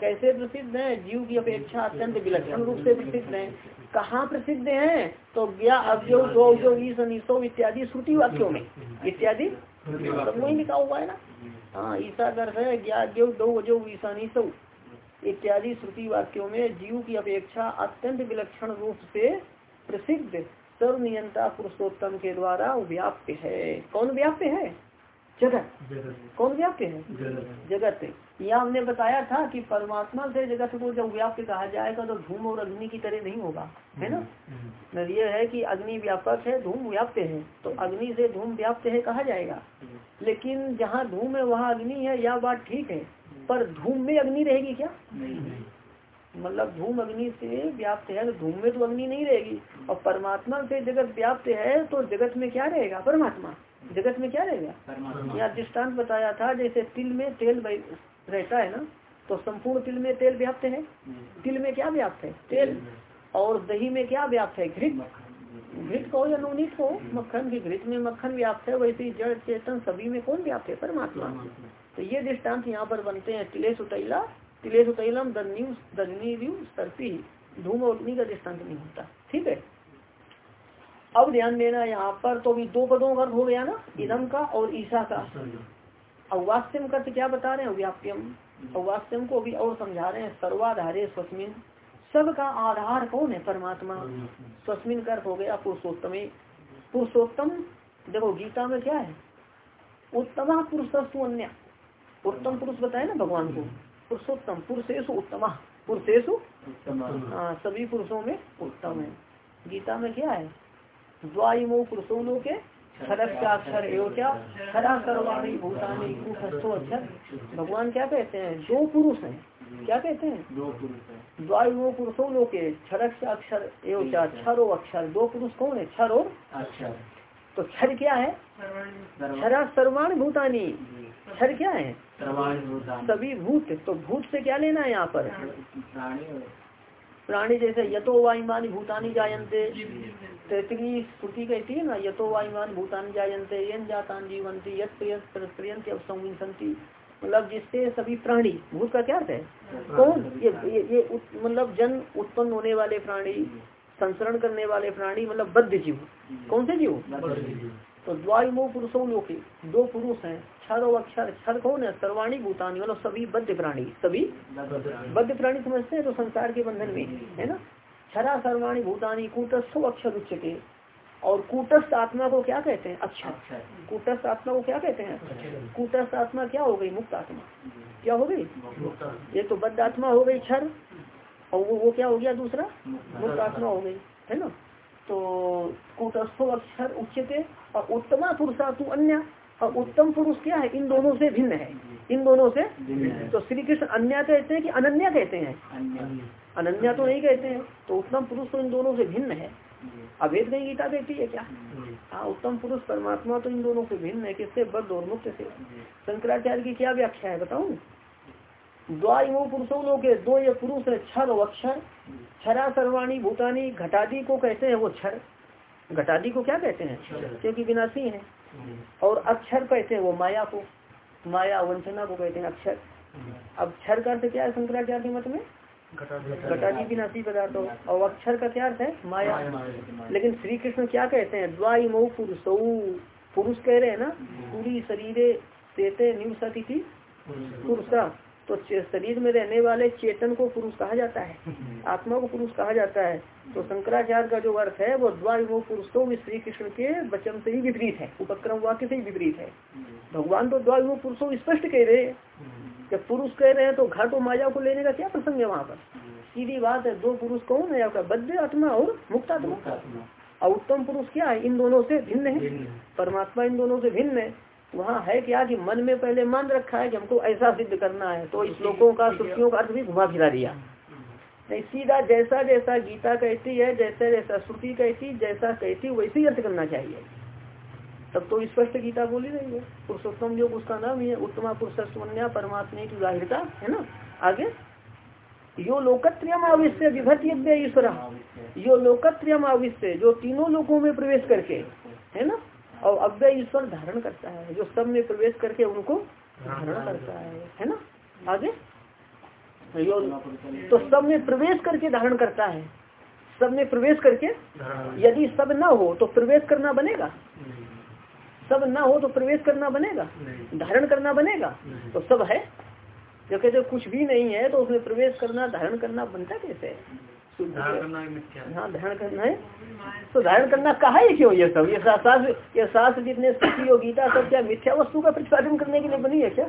[SPEAKER 1] कैसे प्रसिद्ध है? जीव की अपेक्षा अत्यंत विलक्षण रूप से प्रसिद्ध है। कहाँ प्रसिद्ध है? तो ज्ञा अव्यो दो इत्यादि श्रुति वाक्यों में। इत्यादि वही लिखा हुआ है ना? हाँ। ईसा कर है ज्ञाज्ञ दो ईशानी सौ। इत्यादि श्रुति वाक्यों में जीव की अपेक्षा अत्यंत विलक्षण रूप से प्रसिद्ध सर्वनियंता पुरुषोत्तम के द्वारा व्याप्त है। कौन व्याप्य है? जगत। कौन व्याप्य है? जगत। यह हमने बताया था कि परमात्मा से जगत को जब व्याप्त कहा जाएगा तो धूम और अग्नि की तरह नहीं होगा है ना? ये है कि अग्नि व्यापक है धूम व्याप्त है तो अग्नि से धूम व्याप्त है कहा जाएगा। लेकिन जहाँ धूम है वहाँ अग्नि है यह बात ठीक है पर धूम में अग्नि रहेगी क्या? मतलब धूम अग्नि से व्याप्त है तो धूम में तो अग्नि नहीं रहेगी। और परमात्मा से जगत व्याप्त है तो जगत में क्या रहेगा? परमात्मा। जगत में क्या रहेगा? यहाँ दृष्टांत बताया था जैसे तिल में तेल रहता है ना तो संपूर्ण तिल में तेल व्याप्त है। तिल में क्या व्याप्त है? तेल और दही में क्या व्याप्त है? घृत। घृत को या नवनीत को मक्खन की घृत में मक्खन व्याप्त है वैसे जड़ चेतन सभी में कौन व्याप्त है? परमात्मा। तो ये दृष्टांत यहाँ पर बनते हैं। तिलेश उतैला तिलेश उतैलम दन्यू सर्पी। धूम और अग्नि का दृष्टांत नहीं होता। ठीक है? अब ध्यान देना यहाँ पर तो भी दो पदों का हो गया ना? इदम का और ईसा का। अवास्यम का क्या बता रहे हैं? व्याप्यम अवास्यम को भी और समझा रहे हैं। सर्वाधारे स्वस्मिन। सब का आधार कौन है परमात्मा? स्वस्मिन कर हो गया पुरुषोत्तम। पुरुषोत्तम देखो गीता में क्या है? उत्तम पुरुष अन्य। उत्तम पुरुष बताए ना भगवान को? पुरुषोत्तम। पुरुषेश उत्तम। पुरुषेश हाँ सभी पुरुषों में उत्तम है। गीता में क्या है? द्वाइमो पुरुषो लोके अक्षर एवं क्या? खरा सर्वाणी भूतानी अक्षर। भगवान क्या कहते हैं? दो पुरुष हैं। क्या कहते हैं? दो पुरुष द्वाइमो पुरुषो लोके क्षरक अक्षर एवं क्या? क्षर अक्षर। दो पुरुष कौन है? क्षर और? अक्षर। तो क्षर क्या है? क्षरा सर्वाण भूतानी। क्षर क्या है? सभी भूत। तो भूत से क्या लेना है यहाँ पर? प्राणी जैसे यतो वायुमान भूतानी जायन्ते। तैतरी कहती है ना यतो वायुमान भूतानी जायन्ते यन जातान जीवंती यत प्रियंत मतलब जिससे सभी प्राणी भूत का क्या है? कौन? ये ये, ये मतलब जन उत्पन्न होने वाले प्राणी संसरण करने वाले प्राणी मतलब बद्ध जीव। कौन से जीव। तो द्वायुमो पुरुषों लोके दो पुरुष हैं क्षर और अक्षर क्षर कौन है सर्वाणी भूतानी मतलब सभी बद्ध प्राणी सभी बद्ध प्राणी समझते हैं तो संसार के बंधन में है ना? क्षरा सर्वाणी भूतानी कूटस्थो अक्षर उच्चते और कूटस्थ आत्मा को क्या कहते हैं? अक्षर। कूटस्थ आत्मा को क्या कहते हैं? कूटस्थ आत्मा क्या हो गई? मुक्त आत्मा। क्या हो गई? ये तो बद्ध आत्मा हो गई क्षर और वो वो क्या हो गया दूसरा? मुक्त आत्मा। हो गई है ना? तो कूटस्थो अक्षर उच्चते और उत्तमा पुरुषा तू अन्य। और उत्तम पुरुष क्या है? इन दोनों से भिन्न है। इन दोनों से तो श्री कृष्ण अन्य कहते हैं कि अनन्या कहते हैं? अनन्या तो नहीं कहते हैं। तो उत्तम पुरुष तो इन दोनों से भिन्न है। अभेद नहीं गीता कहती है क्या? हाँ उत्तम पुरुष परमात्मा तो इन दोनों से भिन्न है। किससे? बद्ध और मुक्त से। शंकराचार्य की क्या व्याख्या है बताऊ? द्वाइमो पुरुषों लोग दो ये पुरुष है क्षर और अक्षर। क्षरा सर्वाणी भूतानी घटादी को कहते हैं वो क्षर घटादी को क्या कहते हैं? क्योंकि विनाशी है। और अक्षर कहते हैं वो माया को। माया वंचना को कहते हैं अक्षर। अब क्षर का अर्थ क्या है शंकराचार्य मत में? घटादी विनाशी पदार्थ। और अक्षर का क्या अर्थ है? माया। लेकिन श्री कृष्ण क्या कहते हैं? द्वाइमो पुरुष। पुरुष कह रहे हैं ना? पूरी शरीर देते निवसती थी। पुरुष। का तो शरीर में रहने वाले चेतन को पुरुष कहा जाता है। (laughs) आत्मा को पुरुष कहा जाता है। तो शंकराचार्य का जो अर्थ है वो द्वारिमो पुरुष तो श्री कृष्ण के वचन से ही विपरीत है। उपक्रम वाक्य से ही विपरीत है। भगवान तो द्वारिमो पुरुषों स्पष्ट कह रहे हैं। जब पुरुष कह रहे हैं तो घाटो माया को लेने का क्या प्रसंग है वहाँ पर? सीधी बात है दो पुरुष कौन है? आपका बद्ध आत्मा और मुक्त आत्मा और उत्तम पुरुष क्या है? इन दोनों से भिन्न है। परमात्मा इन दोनों से भिन्न है। वहाँ है क्या कि मन में पहले मान रखा है कि हमको ऐसा सिद्ध करना है? तो लोगों का श्रुतियों का अर्थ भी घुमा फिरा दिया। नहीं, सीधा जैसा जैसा गीता कहती है, जैसा जैसा श्रुति कहती, जैसा कहती, वैसे ही अर्थ करना चाहिए। तब तो स्पष्ट गीता बोली रही है। पुरुषोत्तम योग, उसका नाम ही है, उत्तमा पुरुषन्या परमात्मा की जाहिरता, है ना? आगे। यो लोकत्रियम आविश्य विभत ईश्वर यो लोकत्रियम आविश्य जो तीनों लोगों में प्रवेश करके, है ना? और अव्यय ईश्वर धारण करता है जो सब में प्रवेश करके उनको धारण करता है है ना? आगे? तो सब में प्रवेश करके धारण करता है। सब में प्रवेश करके यदि सब ना हो तो प्रवेश करना बनेगा। सब ना हो तो प्रवेश करना बनेगा। धारण करना बनेगा। तो सब है। जो कहते कुछ भी नहीं है तो उसमें प्रवेश करना धारण करना बनता कैसे है? हाँ। धारण करना है। तो धारण करना कहा है क्यों? ये सब ये शास्त्र ये शास्त्र जितने स्थिति और गीता सब क्या मिथ्या वस्तु का प्रतिपादन करने के लिए बनी है क्या?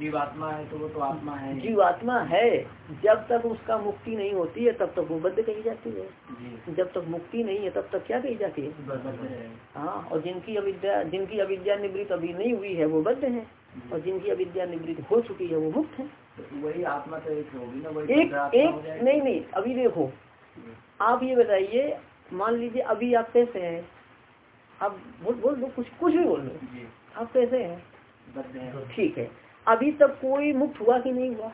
[SPEAKER 2] जीवात्मा है तो वो तो आत्मा है।
[SPEAKER 1] जीवात्मा है। जब तक उसका मुक्ति नहीं होती है तब तक वो बद्ध कही जाती है। जब तक मुक्ति नहीं है तब तक क्या कही जाती है? हाँ और जिनकी अविद्या जिनकी अविद्या निवृत्त अभी नहीं हुई है वो बद्ध है। और जिनकी अविद्या निवृत्त हो चुकी है वो मुक्त है।
[SPEAKER 2] वही आत्मा तो एक होगी ना वही
[SPEAKER 1] एक एक नहीं नहीं अभी देखो। आप ये बताइए मान लीजिए अभी आप कैसे हैं? आप बोल बोल दो कुछ कुछ भी बोल लो आप कैसे हैं? ठीक है। अभी तक कोई मुक्त हुआ कि नहीं हुआ?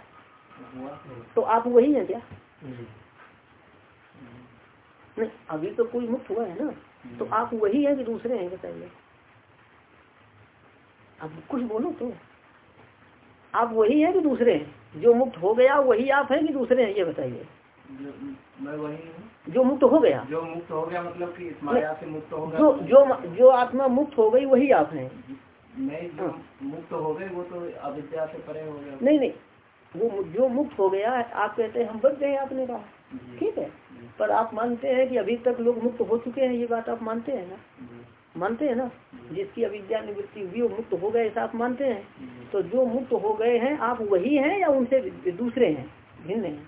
[SPEAKER 1] तो आप वही हैं क्या? नहीं अभी तो कोई मुक्त हुआ है ना? तो आप वही हैं कि दूसरे हैं बताइए। अब कुछ बोलो तो। आप वही है कि दूसरे हैं? जो मुक्त हो गया वही आप है कि दूसरे हैं? ये बताइए।
[SPEAKER 2] मैं वही हूँ।
[SPEAKER 1] जो मुक्त हो गया।
[SPEAKER 2] जो मुक्त हो गया मतलब कि इस माया से मुक्त हो गया।
[SPEAKER 1] जो जो जो आत्मा मुक्त हो गई वही आप हैं।
[SPEAKER 2] नहीं जो हाँ। मुक्त हो गए वो तो अविद्या से परे हो गया।
[SPEAKER 1] नहीं नहीं। वो जो मुक्त हो गया आप कहते हैं हम बच गए आपने कहा। ठीक है। पर आप मानते हैं कि अभी तक लोग मुक्त हो चुके हैं ये बात आप मानते हैं ना? मानते हैं ना? जिसकी अविद्या निवृत्ति हुई वो मुक्त हो गए ऐसा आप मानते हैं? तो जो मुक्त हो गए हैं आप वही हैं या उनसे दूसरे हैं? भिन्न हैं।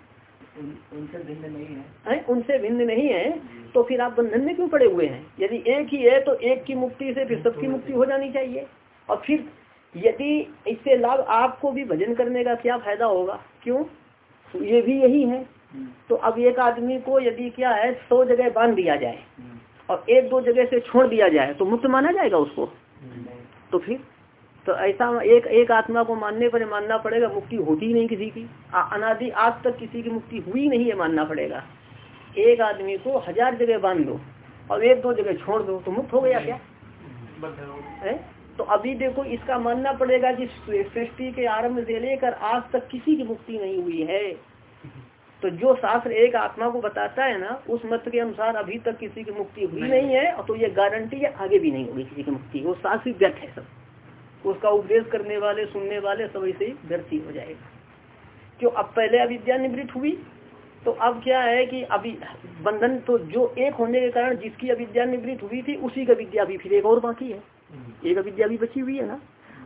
[SPEAKER 2] उनसे भिन्न नहीं
[SPEAKER 1] है। उनसे भिन्न नहीं है? तो फिर आप बंधन में क्यों पड़े हुए हैं? यदि एक ही है तो एक की मुक्ति से फिर सबकी मुक्ति हो। जानी चाहिए। और फिर यदि इससे लाभ आपको भी भजन करने का क्या फ़ायदा होगा? क्यों? तो ये भी यही है। तो अब एक आदमी को यदि क्या है सौ जगह बाँध दिया जाए। और एक दो जगह से छोड़ दिया जाए तो मुक्त माना जाएगा उसको? तो फिर? तो ऐसा एक एक आत्मा को मानने पर मानना पड़ेगा, मुक्ति होती ही नहीं किसी की। अनादि आज तक किसी की मुक्ति हुई नहीं है, मानना पड़ेगा। एक आदमी को हज़ार जगह बाँध दो, और एक दो जगह छोड़ दो तो मुक्त हो गया क्या? है? तो अभी देखो, इसका मानना पड़ेगा कि सृष्टि के आरंभ से लेकर आज तक किसी की मुक्ति नहीं हुई है। तो जो शास्त्र एक आत्मा को बताता है ना उस मत के अनुसार अभी तक किसी की मुक्ति हुई नहीं। है और तो ये गारंटी है आगे भी नहीं होगी किसी की मुक्ति। वो शास्त्र व्यर्थ है सब। उसका उपदेश करने वाले सुनने वाले सब ऐसे ही व्यर्थ ही हो जाएगा। क्यों? अब पहले अविद्या निवृत्त हुई तो अब क्या है कि अभी बंधन तो जो एक होने के कारण जिसकी अविद्या निवृत्त हुई थी उसी का विद्या भी फिर एक और बाकी है। हम्म। एक अविद्या भी बची हुई है ना।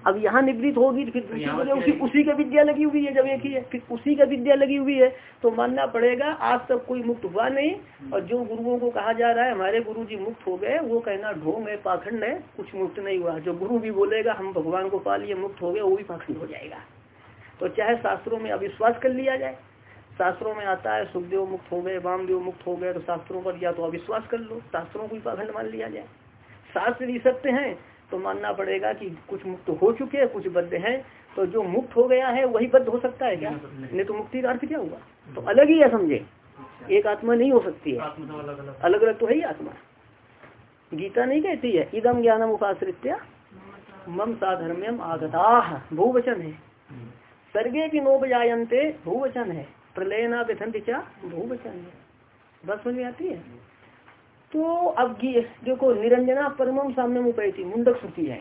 [SPEAKER 1] अब यहाँ निवृत्त होगी तो फिर दूसरी उसी उसी का विद्या लगी हुई है जब एक ही है। फिर उसी का विद्या लगी हुई है तो मानना पड़ेगा आज तक कोई मुक्त हुआ नहीं और जो गुरुओं को कहा जा रहा है हमारे गुरु जी मुक्त हो गए वो कहना ढोंग है पाखंड है कुछ मुक्त नहीं हुआ। जो गुरु भी बोलेगा हम भगवान को पा लिए मुक्त हो गए वो भी पाखंड हो जाएगा। तो चाहे शास्त्रों में अविश्वास कर लिया जाए। शास्त्रों में आता है सुखदेव मुक्त हो गए वामदेव मुक्त हो गए तो शास्त्रों पर या तो अविश्वास कर लो शास्त्रों को भी पाखंड मान लिया जाए। शास्त्र भी सत्य है तो मानना पड़ेगा कि कुछ मुक्त हो चुके हैं कुछ बद्ध हैं तो जो मुक्त हो गया है वही बद्ध हो सकता है क्या? नहीं तो मुक्ति का अर्थ क्या हुआ? तो अलग ही है समझे। एक आत्मा नहीं हो सकती है। तो अलग अलग। तो है ही आत्मा। गीता नहीं कहती है इदम ज्ञानम उपाश्रित्या मम साधर्म्यम आगता। भूवचन है। सर्गे की नोप जायंते भूवचन है। प्रलय ना व्यथन भूवचन है। बस समझ में आती है? तो अब देखो निरंजना परमम सामने मुपैती मुंडक श्रुति है।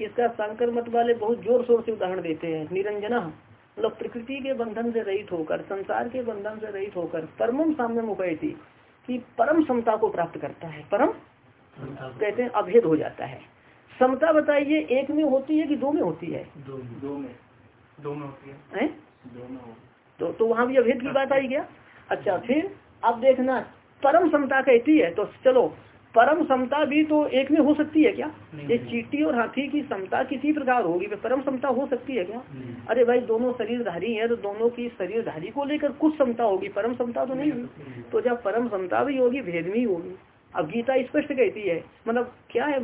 [SPEAKER 1] इसका शंकर मत वाले बहुत ज़ोर शोर से उदाहरण देते हैं। निरंजना मतलब प्रकृति के बंधन से रहित होकर संसार के बंधन से रहित होकर परमम सामने मुपैती कि परम समता को प्राप्त करता है। परम? कहते हैं अभेद हो जाता है। समता बताइए एक में होती है कि दो में होती है?
[SPEAKER 2] दो, दो में। दो में होती है,
[SPEAKER 1] है? दो में तो तो वहाँ भी अभेद की बात आई क्या? अच्छा फिर अब देखना परम समता कहती है तो चलो परम समता भी तो एक में हो सकती है क्या? ये चीटी और हाथी की समता किसी प्रकार होगी परम समता हो सकती है क्या? अरे भाई दोनों शरीरधारी है तो दोनों की शरीरधारी को लेकर कुछ समता होगी परम समता तो नहीं होगी। तो जब परम समता भी होगी भेद भी होगी। अब गीता स्पष्ट कहती है मतलब क्या है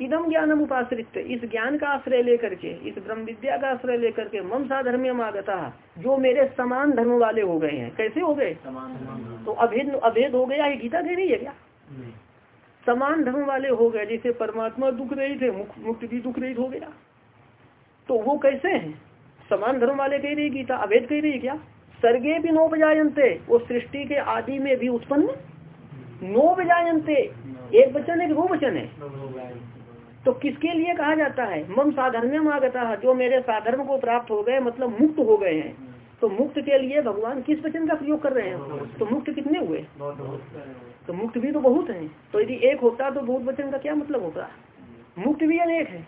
[SPEAKER 1] इदम ज्ञानम उपाश्रित इस ज्ञान का आश्रय लेकर के इस ब्रह्म विद्या का आश्रय लेकर के मम सा धर्म आगता जो मेरे समान धर्म वाले हो गए हैं। कैसे हो गए? तो अभेद अभेद हो गया ये गीता कह रही है क्या? समान धर्म वाले हो गए जैसे परमात्मा दुख रही थे मुक्त भी दुख रही हो गया। तो वो कैसे हैं? समान धर्म वाले कह रही गीता अभेद कह रही है क्या? सर्गे भी नो बजायंते वो सृष्टि के आदि में भी उत्पन्न? नो बजायंते एक वचन है कि वो वचन है तो किसके लिए कहा जाता है? मम साधर्म आगता जो मेरे साधर्म को प्राप्त हो गए मतलब मुक्त हो गए हैं। तो मुक्त के लिए भगवान किस वचन का प्रयोग कर रहे हैं? तो मुक्त कितने हुए? तो मुक्त भी तो बहुत है। तो यदि एक होता तो बहुत वचन का क्या मतलब होता? मुक्त भी अनेक है।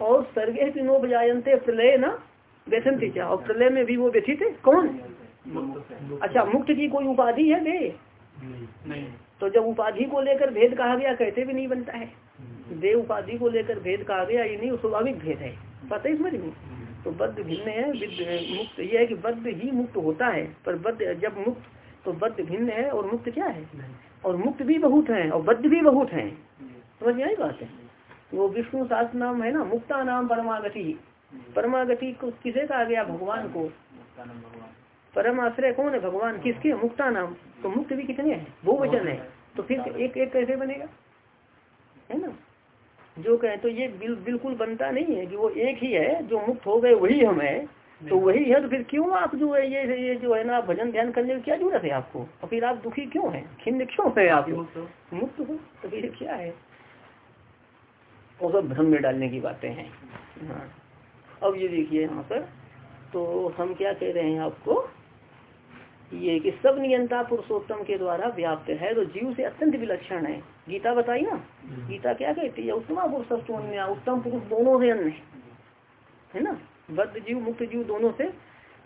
[SPEAKER 1] और सर्गे तीनों बजायंते प्रलय ना व्यसन तीचा और प्रलय में भी वो व्यथित है? कौन? अच्छा मुक्त की कोई उपाधि है वे? नहीं। तो जब उपाधि को लेकर भेद कहा गया कहते भी नहीं बनता है। देव उपाधि को लेकर भेद कहा गया ये नहीं, स्वाभाविक भेद है। पता ही समझ नहीं तो बद्ध भिन्न है मुक्त। ये है कि बद्ध ही मुक्त होता है, पर बद्ध जब मुक्त तो बद्ध भिन्न है और मुक्त क्या है? और मुक्त भी बहुत है, और बद्ध भी बहुत है। समझ में आई बात है? वो विष्णु शास्त्र नाम है ना, मुक्ता नाम परमागति। परमागति को किसे कहा गया? भगवान को। परम आश्रय कौन है? भगवान। किसके? मुक्ता नाम। तो मुक्त भी कितने हैं? वो वचन है। तो फिर एक एक कैसे बनेगा? है ना? जो कहे तो ये बिल, बिल्कुल बनता नहीं है कि वो एक ही है जो मुक्त हो गए वही हम है। तो वही है तो फिर क्यों आप जो है ये ये जो है ना भजन ध्यान करने की क्या ज़रूरत है आपको? और फिर आप दुखी क्यों है? खिन्न क्यों है आप? मुक्त हो तो फिर क्या है? वो सब भ्रम में डालने की बातें हैं। हाँ। अब ये देखिए यहाँ पर तो हम क्या कह रहे हैं आपको? ये कि सब नियंता पुरुषोत्तम के द्वारा व्याप्त है तो जीव से अत्यंत विलक्षण है। गीता बताई ना? हम्म। गीता क्या कहती है? उत्तम पुरुष उत्तम पुरुष दोनों से अन्य है। ना? बद्ध जीव मुक्त जीव दोनों से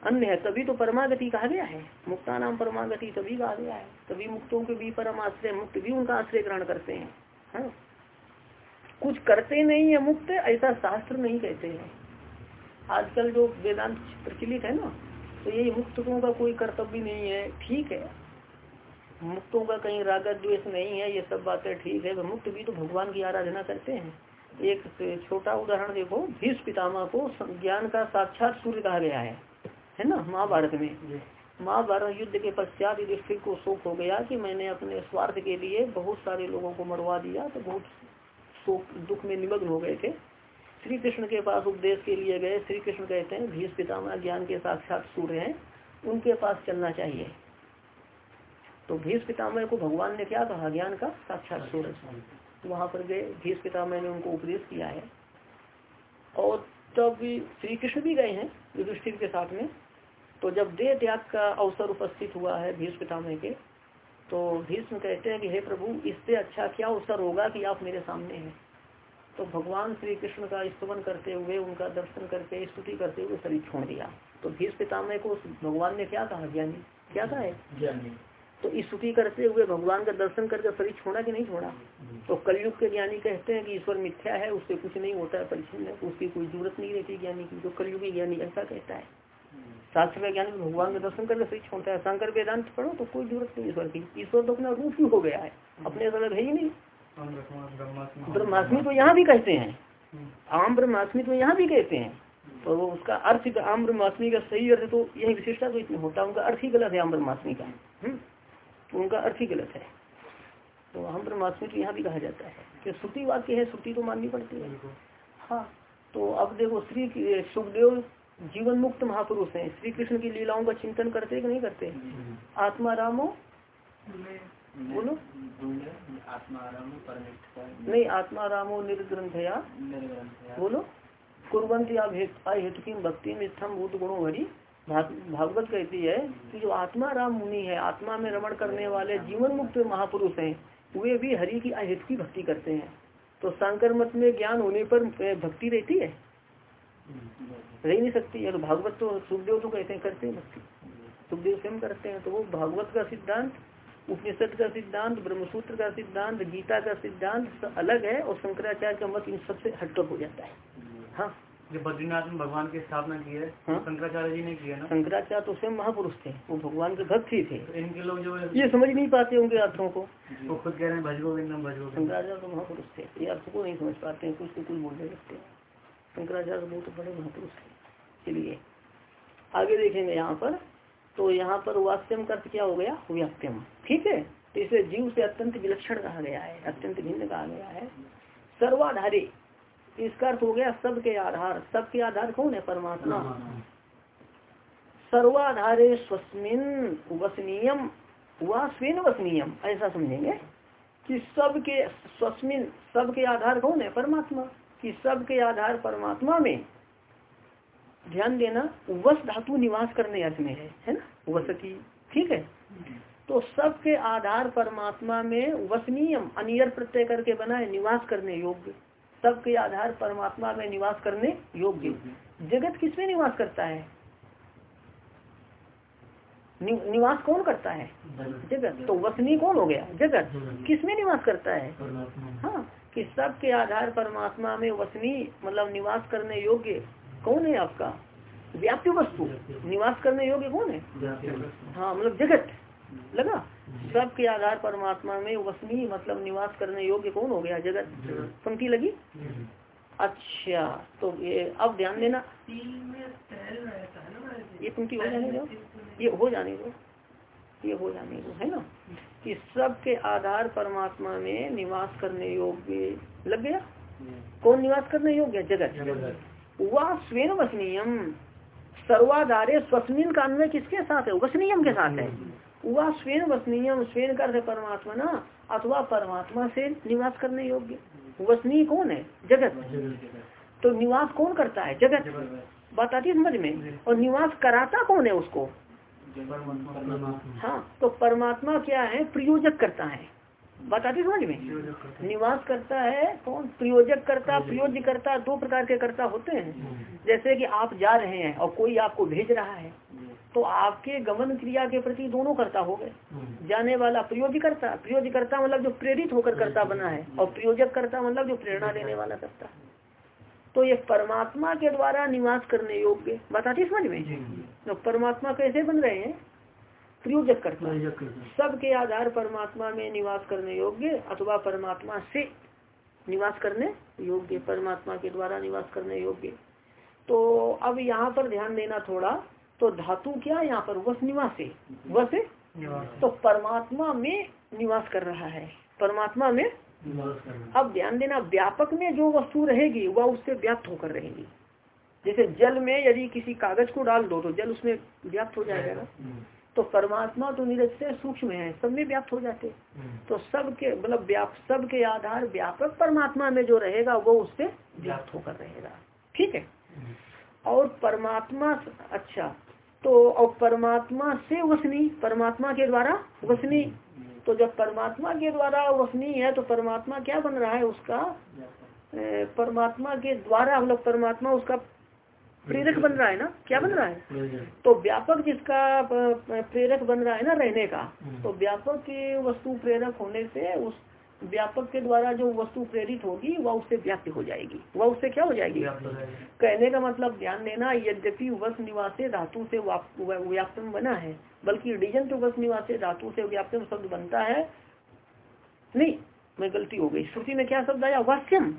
[SPEAKER 1] अन्य है। तभी तो परमागति कहा गया है। मुक्ता नाम परमागति तभी कहा गया है। तभी मुक्तों के भी परम आश्रय मुक्त भी उनका आश्रय ग्रहण करते हैं। है? कुछ करते नहीं है मुक्त ऐसा शास्त्र नहीं कहते हैं। आजकल जो वेदांत प्रचलित है ना तो ये मुक्तों का कोई कर्तव्य नहीं है। ठीक है। मुक्तों का कहीं रागत द्वेष नहीं है ये सब बातें ठीक है मुक्त भी तो भगवान की आराधना करते हैं। एक छोटा उदाहरण देखो भीष्म पितामह को ज्ञान का साक्षात सूर्य कहा गया है। है ना? महाभारत में। महाभारत युद्ध के पश्चात युधिष्ठिर को शोक हो गया कि मैंने अपने स्वार्थ के लिए बहुत सारे लोगों को मरवा दिया तो बहुत शोक दुख में निमग्न हो गए थे। श्री कृष्ण के पास उपदेश के लिए गए। श्री कृष्ण कहते हैं भीष पितामह ज्ञान के साक्षात सूर्य हैं, उनके पास चलना चाहिए। तो भीष पितामह को भगवान ने क्या कहा? ज्ञान का साक्षात सूर्य तो वहाँ पर गए भीष पितामह ने उनको उपदेश किया है। और तब श्री कृष्ण भी गए हैं, युधिष्ठिर के साथ में तो जब देह त्याग का अवसर उपस्थित हुआ है भीष्म पितामह के तो भीष्म कहते हैं कि, हे प्रभु, इससे अच्छा क्या अवसर होगा कि आप मेरे सामने हैं? तो भगवान श्री कृष्ण का स्तमन करते हुए उनका दर्शन करके स्तुति करते हुए शरीर छोड़ दिया। तो भीष्म पितामह को भगवान ने क्या कहा ज्ञानी? क्या कहा है? ज्ञानी। तो स्तुति करते हुए भगवान का दर्शन करके शरीर छोड़ा कि नहीं छोड़ा? तो कलयुग के ज्ञानी कहते हैं कि ईश्वर मिथ्या है उससे कुछ नहीं होता है परिचय में उसकी कोई ज़रूरत नहीं रहती ज्ञानी की जो कलयुगी ज्ञानी ऐसा कहता है। शास्त्र का ज्ञान भगवान का दर्शन करके शरीर छोड़ता है। शंकर वेदांत पढ़ो तो कोई ज़रूरत नहीं ईश्वर की। ईश्वर तो अपना रूप ही हो गया है अपने अलग है ही नहीं। ब्रह्माष्टमी तो यहाँ भी कहते हैं। आम ब्रह्माष्टमी तो यहाँ भी कहते हैं। तो वो उसका अर्थ आम ब्रह्माष्टमी का सही अर्थ तो यही विशेषता तो इतना होता है। उनका अर्थ ही गलत है आम ब्रह्माष्टमी का। हम्म? तो उनका अर्थ ही गलत है। तो आम ब्रह्माष्टमी तो यहाँ भी कहा जाता है। कि श्रुति वाक्य है श्रुति तो माननी पड़ती है। हाँ तो अब देखो श्री सुखदेव जीवन मुक्त महापुरुष हैं। श्री कृष्ण की लीलाओं का चिंतन करते कि नहीं करते? आत्मा रामो बोलो। नहीं आत्मा रामो निर्ग्रंथया। बोलो। कुरंत या हेतु की भक्ति में स्थम भूत गुणों भरी। भागवत कहती है कि जो आत्मा राम मुनि है आत्मा में रमण करने वाले जीवन मुक्त महापुरुष हैं वे भी हरि की अहित की भक्ति करते हैं। तो शंकर मत में ज्ञान होने पर भक्ति रहती है? रह नहीं सकती। है तो भागवत तो सुखदेव तो कहते हैं करते हैं भक्ति। सुखदेव स्वयं करते हैं तो वो भागवत का सिद्धांत उपनिषद का सिद्धांत ब्रह्मसूत्र का सिद्धांत गीता का सिद्धांत अलग है और शंकराचार्य का मत इन सबसे हटकर हो जाता है। हाँ।
[SPEAKER 2] जो बद्रीनाथ में भगवान की स्थापना की है हाँ? शंकराचार्य जी ने किया ना?
[SPEAKER 1] शंकराचार्य तो स्वयं महापुरुष थे वो भगवान के भक्त ही थे।
[SPEAKER 2] तो इनके लोग जो
[SPEAKER 1] ये समझ नहीं पाते उनके अर्थों को।
[SPEAKER 2] वो खुद कह रहे हैं भजगोविंदम भजगोविंद
[SPEAKER 1] शंकराचार्य तो महापुरुष थे ये अर्थ को नहीं समझ पाते हैं कुछ तो कुछ बोलने लगते हैं। शंकराचार्य बहुत बड़े महापुरुष थे चलिए आगे देखेंगे यहाँ पर। तो यहाँ पर वास्तव का अर्थ क्या हो गया? व्याप्यम ठीक है? तो इसे जीव से अत्यंत विलक्षण कहा गया है अत्यंत भिन्न कहा गया है। सर्वाधारी इसका अर्थ हो गया सबके आधार। सबके आधार कौन है? परमात्मा। सर्वाधारे स्वस्मिन वसनीयम। व स्वेन वसनीयम। ऐसा समझेंगे कि सबके स्वस्मिन सबके आधार कौन है? परमात्मा। कि सबके आधार परमात्मा में ध्यान देना वस धातु निवास करने अर्थ में है है ना? वसती ठीक है? तो सबके आधार परमात्मा में वसनीयम अनियर प्रत्यय करके बना है निवास करने योग्य। सबके आधार परमात्मा में निवास करने योग्य। जगत किसमें निवास करता है? नि, निवास कौन करता है? जगत। तो वसनी कौन हो गया? जगत। किसमें निवास करता है? हाँ कि सबके आधार परमात्मा में वसनी मतलब निवास करने योग्य। कौन है आपका? व्याप्य वस्तु। निवास करने योग्य कौन है? हाँ मतलब जगत। लगा? सब के आधार परमात्मा में वसनी मतलब निवास करने योग्य कौन हो गया? जगत। पंक्ति लगी? अच्छा तो ये अब ध्यान देना। ये पंक्ति हो जाने दो। ये हो जाने दो। ये हो जाने दो है ना? कि सब के आधार परमात्मा में निवास करने योग्य लग गया? कौन निवास करने योग्य? जगत। वह स्वयं वसनीयम। सर्वाधारे स्वस्मिन का अन्वय किसके साथ है? वसनीयम के साथ है। वह स्वेन वसनीय स्वयं कर परमात्मा ना अथवा परमात्मा से निवास करने योग्य। वसनीय कौन है? जगत। तो निवास कौन करता है? जगत। बात आती समझ में? और निवास कराता कौन है उसको? हाँ तो परमात्मा क्या है? प्रयोजक करता है। बात आती समझ में? निवास करता है कौन? प्रयोजक करता प्रयोज्य करता दो प्रकार के कर्ता होते हैं। जैसे कि आप जा रहे हैं और कोई आपको भेज रहा है तो आपके गमन क्रिया के प्रति दोनों करता हो गए। जाने वाला प्रयोज करता प्रयोज करता मतलब जो प्रेरित होकर करता बना है और प्रयोजक करता मतलब जो प्रेरणा देने वाला करता। तो ये परमात्मा के द्वारा निवास करने योग्य बताती समझ में? तो परमात्मा कैसे बन रहे हैं? प्रयोजक करता है। सबके आधार परमात्मा में निवास करने योग्य अथवा परमात्मा से निवास करने योग्य परमात्मा के द्वारा निवास करने योग्य। तो अब यहाँ पर ध्यान देना थोड़ा तो धातु क्या यहाँ पर? वस निवासी। वस? तो परमात्मा में निवास कर रहा है। परमात्मा में अब ध्यान देना व्यापक में जो वस्तु रहेगी वह उससे व्याप्त होकर रहेगी। जैसे जल में यदि किसी कागज़ को डाल दो तो जल उसमें व्याप्त हो जाएगा ना? तो परमात्मा तो निरक्षय सूक्ष्म है सब में व्याप्त हो जाते तो सबके मतलब व्याप सब के आधार व्यापक परमात्मा में जो रहेगा वो उससे व्याप्त होकर रहेगा। ठीक है? और परमात्मा अच्छा तो और परमात्मा से वसनी परमात्मा के द्वारा वसनी। तो जब परमात्मा के द्वारा वसनी है तो परमात्मा क्या बन रहा है उसका? परमात्मा के द्वारा मतलब परमात्मा उसका प्रेरक बन रहा है ना? क्या बन रहा है? तो व्यापक जिसका प्रेरक बन रहा है ना रहने का। हम्म। तो व्यापक के वस्तु प्रेरक होने से उस व्यापक के द्वारा जो वस्तु प्रेरित होगी वह उससे व्याप्त हो जाएगी। वह उससे क्या हो जाएगी? कहने का मतलब ध्यान देना यद्यपि वस निवास धातु से व्याप्तम बना है बल्कि डिजन तो वस निवास धातु से व्याप्तम शब्द बनता है। नहीं मैं गलती हो गई। श्रुति में क्या शब्द आया? वास्यम।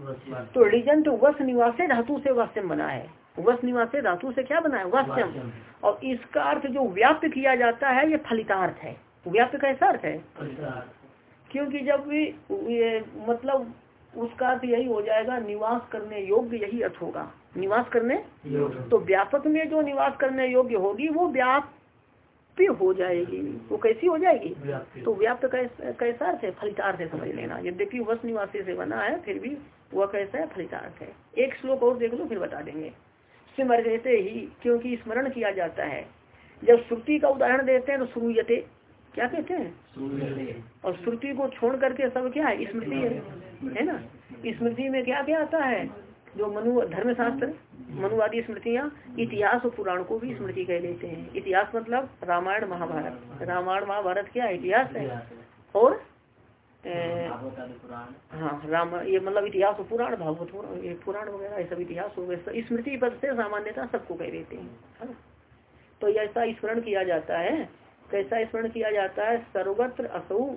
[SPEAKER 1] तो डिजन तो वस निवास धातु से वास्यम बना है। वस निवास धातु से क्या बना है वास्यम और इसका अर्थ जो व्याप्त किया जाता है ये फलितार्थ है। व्याप्त कैसा अर्थ है? क्योंकि जब भी ये मतलब उसका अर्थ यही हो जाएगा निवास करने योग्य यही अर्थ होगा। निवास करने तो व्यापक में जो निवास करने योग्य होगी वो व्याप्त हो जाएगी। वो कैसी हो जाएगी? तो व्याप्त कैसा अर्थ है फलितार्थ है समझ लेना। यद्यपि वस निवासी से बना है फिर भी वह कैसा है? फलितार्थ है। एक श्लोक और देख लो फिर बता देंगे। स्मर रहते ही क्योंकि स्मरण किया जाता है। जब श्रुति का उदाहरण देते हैं तो श्रुयते क्या कहते हैं? और श्रुति को छोड़ करके सब क्या है? स्मृति है है ना? स्मृति में क्या क्या आता है? जो मनु धर्म शास्त्र मनुवादी स्मृतियाँ इतिहास और पुराण को भी स्मृति कह लेते हैं। इतिहास मतलब रामायण महाभारत। रामायण महाभारत क्या इतिहास है। और हाँ राम, ये मतलब इतिहास पुराण, भागवत ये पुराण वगैरह, ये सब इतिहास हो गए। स्मृति पद से सामान्यता सबको कह देते हैं, है ना? तो ऐसा स्मरण किया जाता है, कैसा स्मरण किया जाता है? सर्वत्र असौ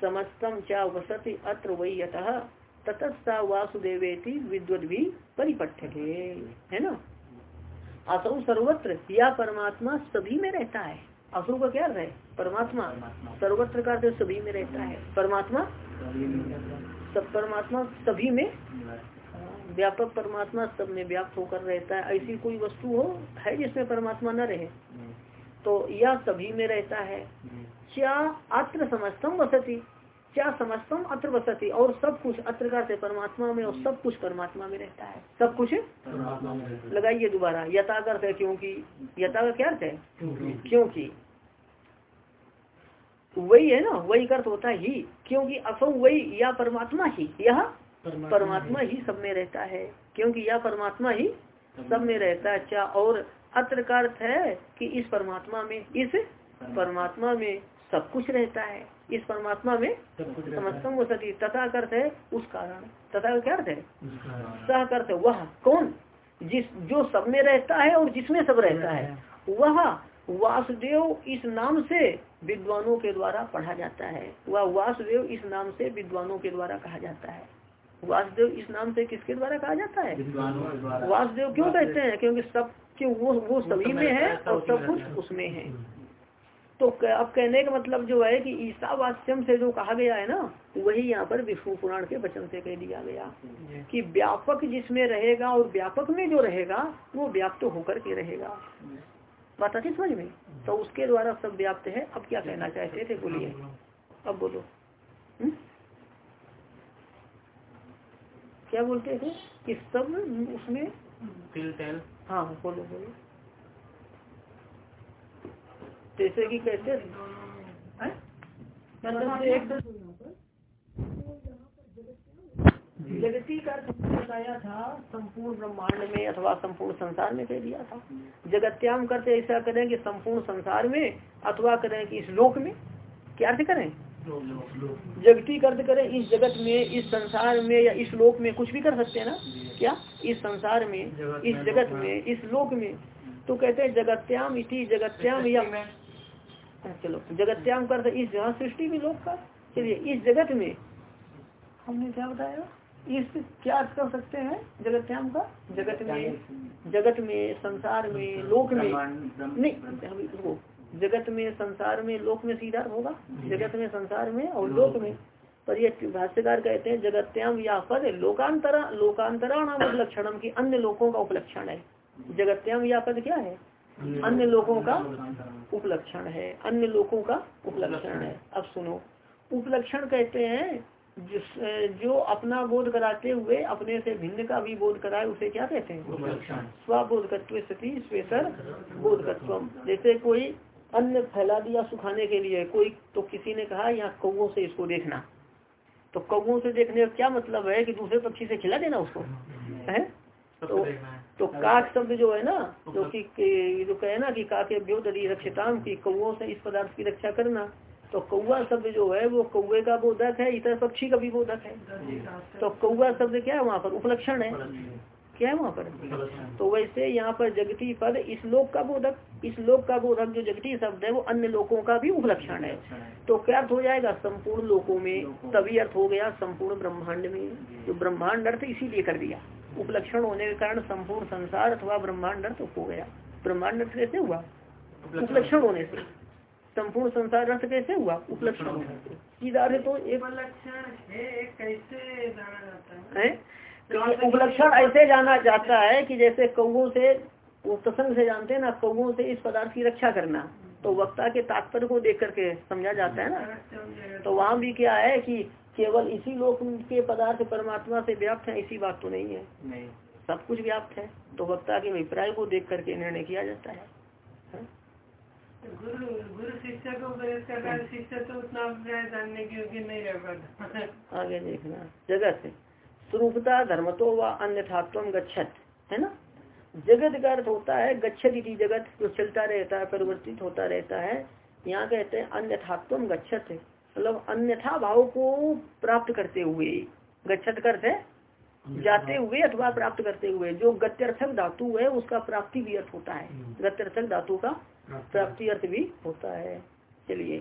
[SPEAKER 1] समस्तम चा वसति अत्र वही अतः ततस्ता वासुदेवेति विद्वत भी परिपठ्य है ना? असौ सर्वत्र, या परमात्मा सभी में रहता है। असुर का क्या है? परमात्मा। सर्वत्र का सभी में रहता है परमात्मा? सब परमात्मा सभी में? व्यापक परमात्मा सब में व्याप्त होकर रहता है। ऐसी कोई वस्तु हो है जिसमें परमात्मा न रहे? तो यह सभी में रहता है क्या अत्र समस्तम वसती? क्या समस्तम अत्र वसती। और सब कुछ अत्र का से परमात्मा में और सब कुछ परमात्मा में रहता है। सब कुछ? लगाइए दोबारा। यथा अर्थ है क्योंकि यथा का क्या अर्थ है? क्योंकि। वही है ना? वही अर्थ होता ही। क्योंकि असो वही या परमात्मा ही। यह परमात्मा ही। सब में रहता है। क्योंकि यह परमात्मा ही सब में रहता है। अच्छा और अत्र का अर्थ है कि इस परमात्मा में इस परमात्मा में सब कुछ रहता है। इस परमात्मा में समस्तम वो सती तथा अर्थ है उस कारण। तथा क्या अर्थ है? सह अर्थ वह कौन? जिस जो सब में रहता है और जिसमें सब रहता है। वह वासुदेव इस नाम से विद्वानों के द्वारा पढ़ा जाता है। वह वासुदेव इस नाम से विद्वानों के द्वारा कहा जाता है। वासुदेव इस नाम से किसके द्वारा कहा जाता है? वासुदेव क्यों कहते हैं? क्योंकि सब क्यों वो वो सभी में है और सब कुछ उसमें है। तो अब कहने का मतलब जो है कि ईसावास्यम से जो कहा गया है ना वही यहाँ पर विष्णु पुराण के वचन से कह दिया गया। कि व्यापक जिसमें रहेगा और व्यापक में जो रहेगा वो व्याप्त होकर के रहेगा। बात आती समझ में? तो उसके द्वारा सब व्याप्त है। अब क्या कहना चाहते थे? बोलिए। अब बोलो। हुँ? क्या बोलते थे? कि सब उसमें हाँ बोलो बोलो। जैसे कि कैसे जगती का बताया था संपूर्ण ब्रह्मांड में अथवा संपूर्ण संसार में कह दिया था। जगत्याम करते ऐसा करें कि संपूर्ण संसार में अथवा करें कि इस लोक में। क्या अर्थ करें? जगती अर्थ करें इस जगत में इस संसार में या इस लोक में कुछ भी कर सकते हैं ना? क्या? इस संसार में इस जगत में। इस लोक में। तो कहते हैं जगत्याम इति जगत्याम या चलो जगत्याम कर इस जहाँ सृष्टि भी लोक का। चलिए इस जगत में हमने क्या बताया? इस क्या अर्थ कर सकते हैं? जगत्याम का? जगत में जगत में संसार में लोक में। नहीं जगत में संसार में लोक में सीधा होगा। जगत में संसार में और लोक में। पर ये भाष्यकार कहते हैं जगत्याम या पद लोकांतरा लोकांतरा नाम उपलक्षणम की अन्य लोगों का उपलक्षण है। जगत्याम या पद क्या है? अन्य लोगों का उपलक्षण है अन्य लोगों का उपलक्षण है। अब सुनो उपलक्षण कहते हैं जिस जो अपना बोध कराते हुए अपने से भिन्न का भी बोध कराए उसे क्या कहते हैं? स्वबोधकत्व स्थिति स्वेतर बोधकत्व जैसे कोई अन्न फैला दिया सुखाने के लिए कोई तो किसी ने कहा यहाँ कौओं से इसको देखना। तो कौओं से देखने का क्या मतलब है कि दूसरे पक्षी से खिला देना उसको? है? तो तो काक शब्द जो है ना जो कि जो कहे ना कि काके व्योदरी रक्षिताम की कौओं से इस पदार्थ की रक्षा करना तो कौआ शब्द जो है वो कौए का बोधक है इतर पक्षी का भी बोधक है। तो कौआ शब्द क्या है वहाँ पर? उपलक्षण है। क्या है वहाँ पर? तो वैसे यहाँ पर जगती पद इस लोक का बोधक इस लोक का बोधक जो जगती शब्द है वो अन्य लोकों का भी उपलक्षण है। तो क्या अर्थ हो जाएगा? संपूर्ण लोकों में। तभी अर्थ हो गया संपूर्ण ब्रह्मांड में। जो ब्रह्मांड अर्थ इसीलिए कर दिया। उपलक्षण होने के कारण संपूर्ण संसार अथवा ब्रह्मांड अर्थ हो गया। ब्रह्मांड अर्थ कैसे हुआ? उपलक्षण। होने से। संपूर्ण संसार अर्थ कैसे हुआ? उपलक्षण। सीधा है तो एक कैसे जाना जाता है? उपलक्षण ऐसे जाना जाता है कि जैसे कौओं से वो प्रसंग से जानते हैं ना कौओं से इस पदार्थ की रक्षा करना। तो वक्ता के तात्पर्य को देख करके समझा जाता है ना। तो वहाँ भी क्या है कि केवल इसी लोक के पदार्थ परमात्मा से व्याप्त है इसी बात तो नहीं है। नहीं। सब कुछ व्याप्त है। तो वक्ता के अभिप्राय को देख करके निर्णय किया जाता है। हाँ?
[SPEAKER 3] गुरु गुरु शिष्य को उपदेश कर है शिष्य तो उतना जानने की योग्य नहीं रह पाता
[SPEAKER 1] आगे देखना। जगत से। स्वरूपता धर्मतो व अन्यथात्व गच्छत। है ना? जगत का अर्थ होता है गच्छत इति जगत जो चलता रहता है परिवर्तित होता रहता है। यहाँ कहते हैं अन्यथात्व गच्छत। मतलब अन्यथा भाव को प्राप्त करते हुए गच्छत करते है जाते हुए अथवा प्राप्त करते हुए जो गत्यर्थक धातु है उसका प्राप्ति भी अर्थ होता है। गत्यर्थक धातु का प्राप्ति। अर्थ भी होता है। चलिए।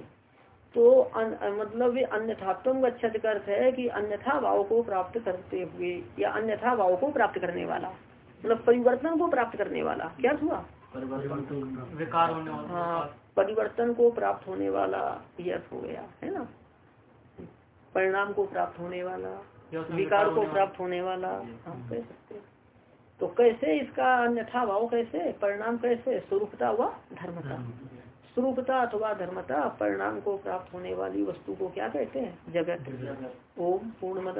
[SPEAKER 1] तो अन, मतलब अन्यथात्म गच्छत का अर्थ है कि अन्यथा भाव को प्राप्त करते हुए या अन्यथा भाव को प्राप्त करने वाला मतलब परिवर्तन को प्राप्त करने वाला। क्या हुआ?
[SPEAKER 2] विकार होने वाला।
[SPEAKER 1] हाँ। परिवर्तन को प्राप्त होने वाला अर्थ हो गया है ना? परिणाम को प्राप्त होने वाला विकार को प्राप्त होने वाला हाँ। कह सकते तो कैसे इसका अन्यथा भाव कैसे? परिणाम कैसे? स्वरूपता हुआ धर्मता। स्वरूपता अथवा धर्मता परिणाम को प्राप्त होने वाली वस्तु को क्या कहते हैं? जगत। ओम पूर्ण मद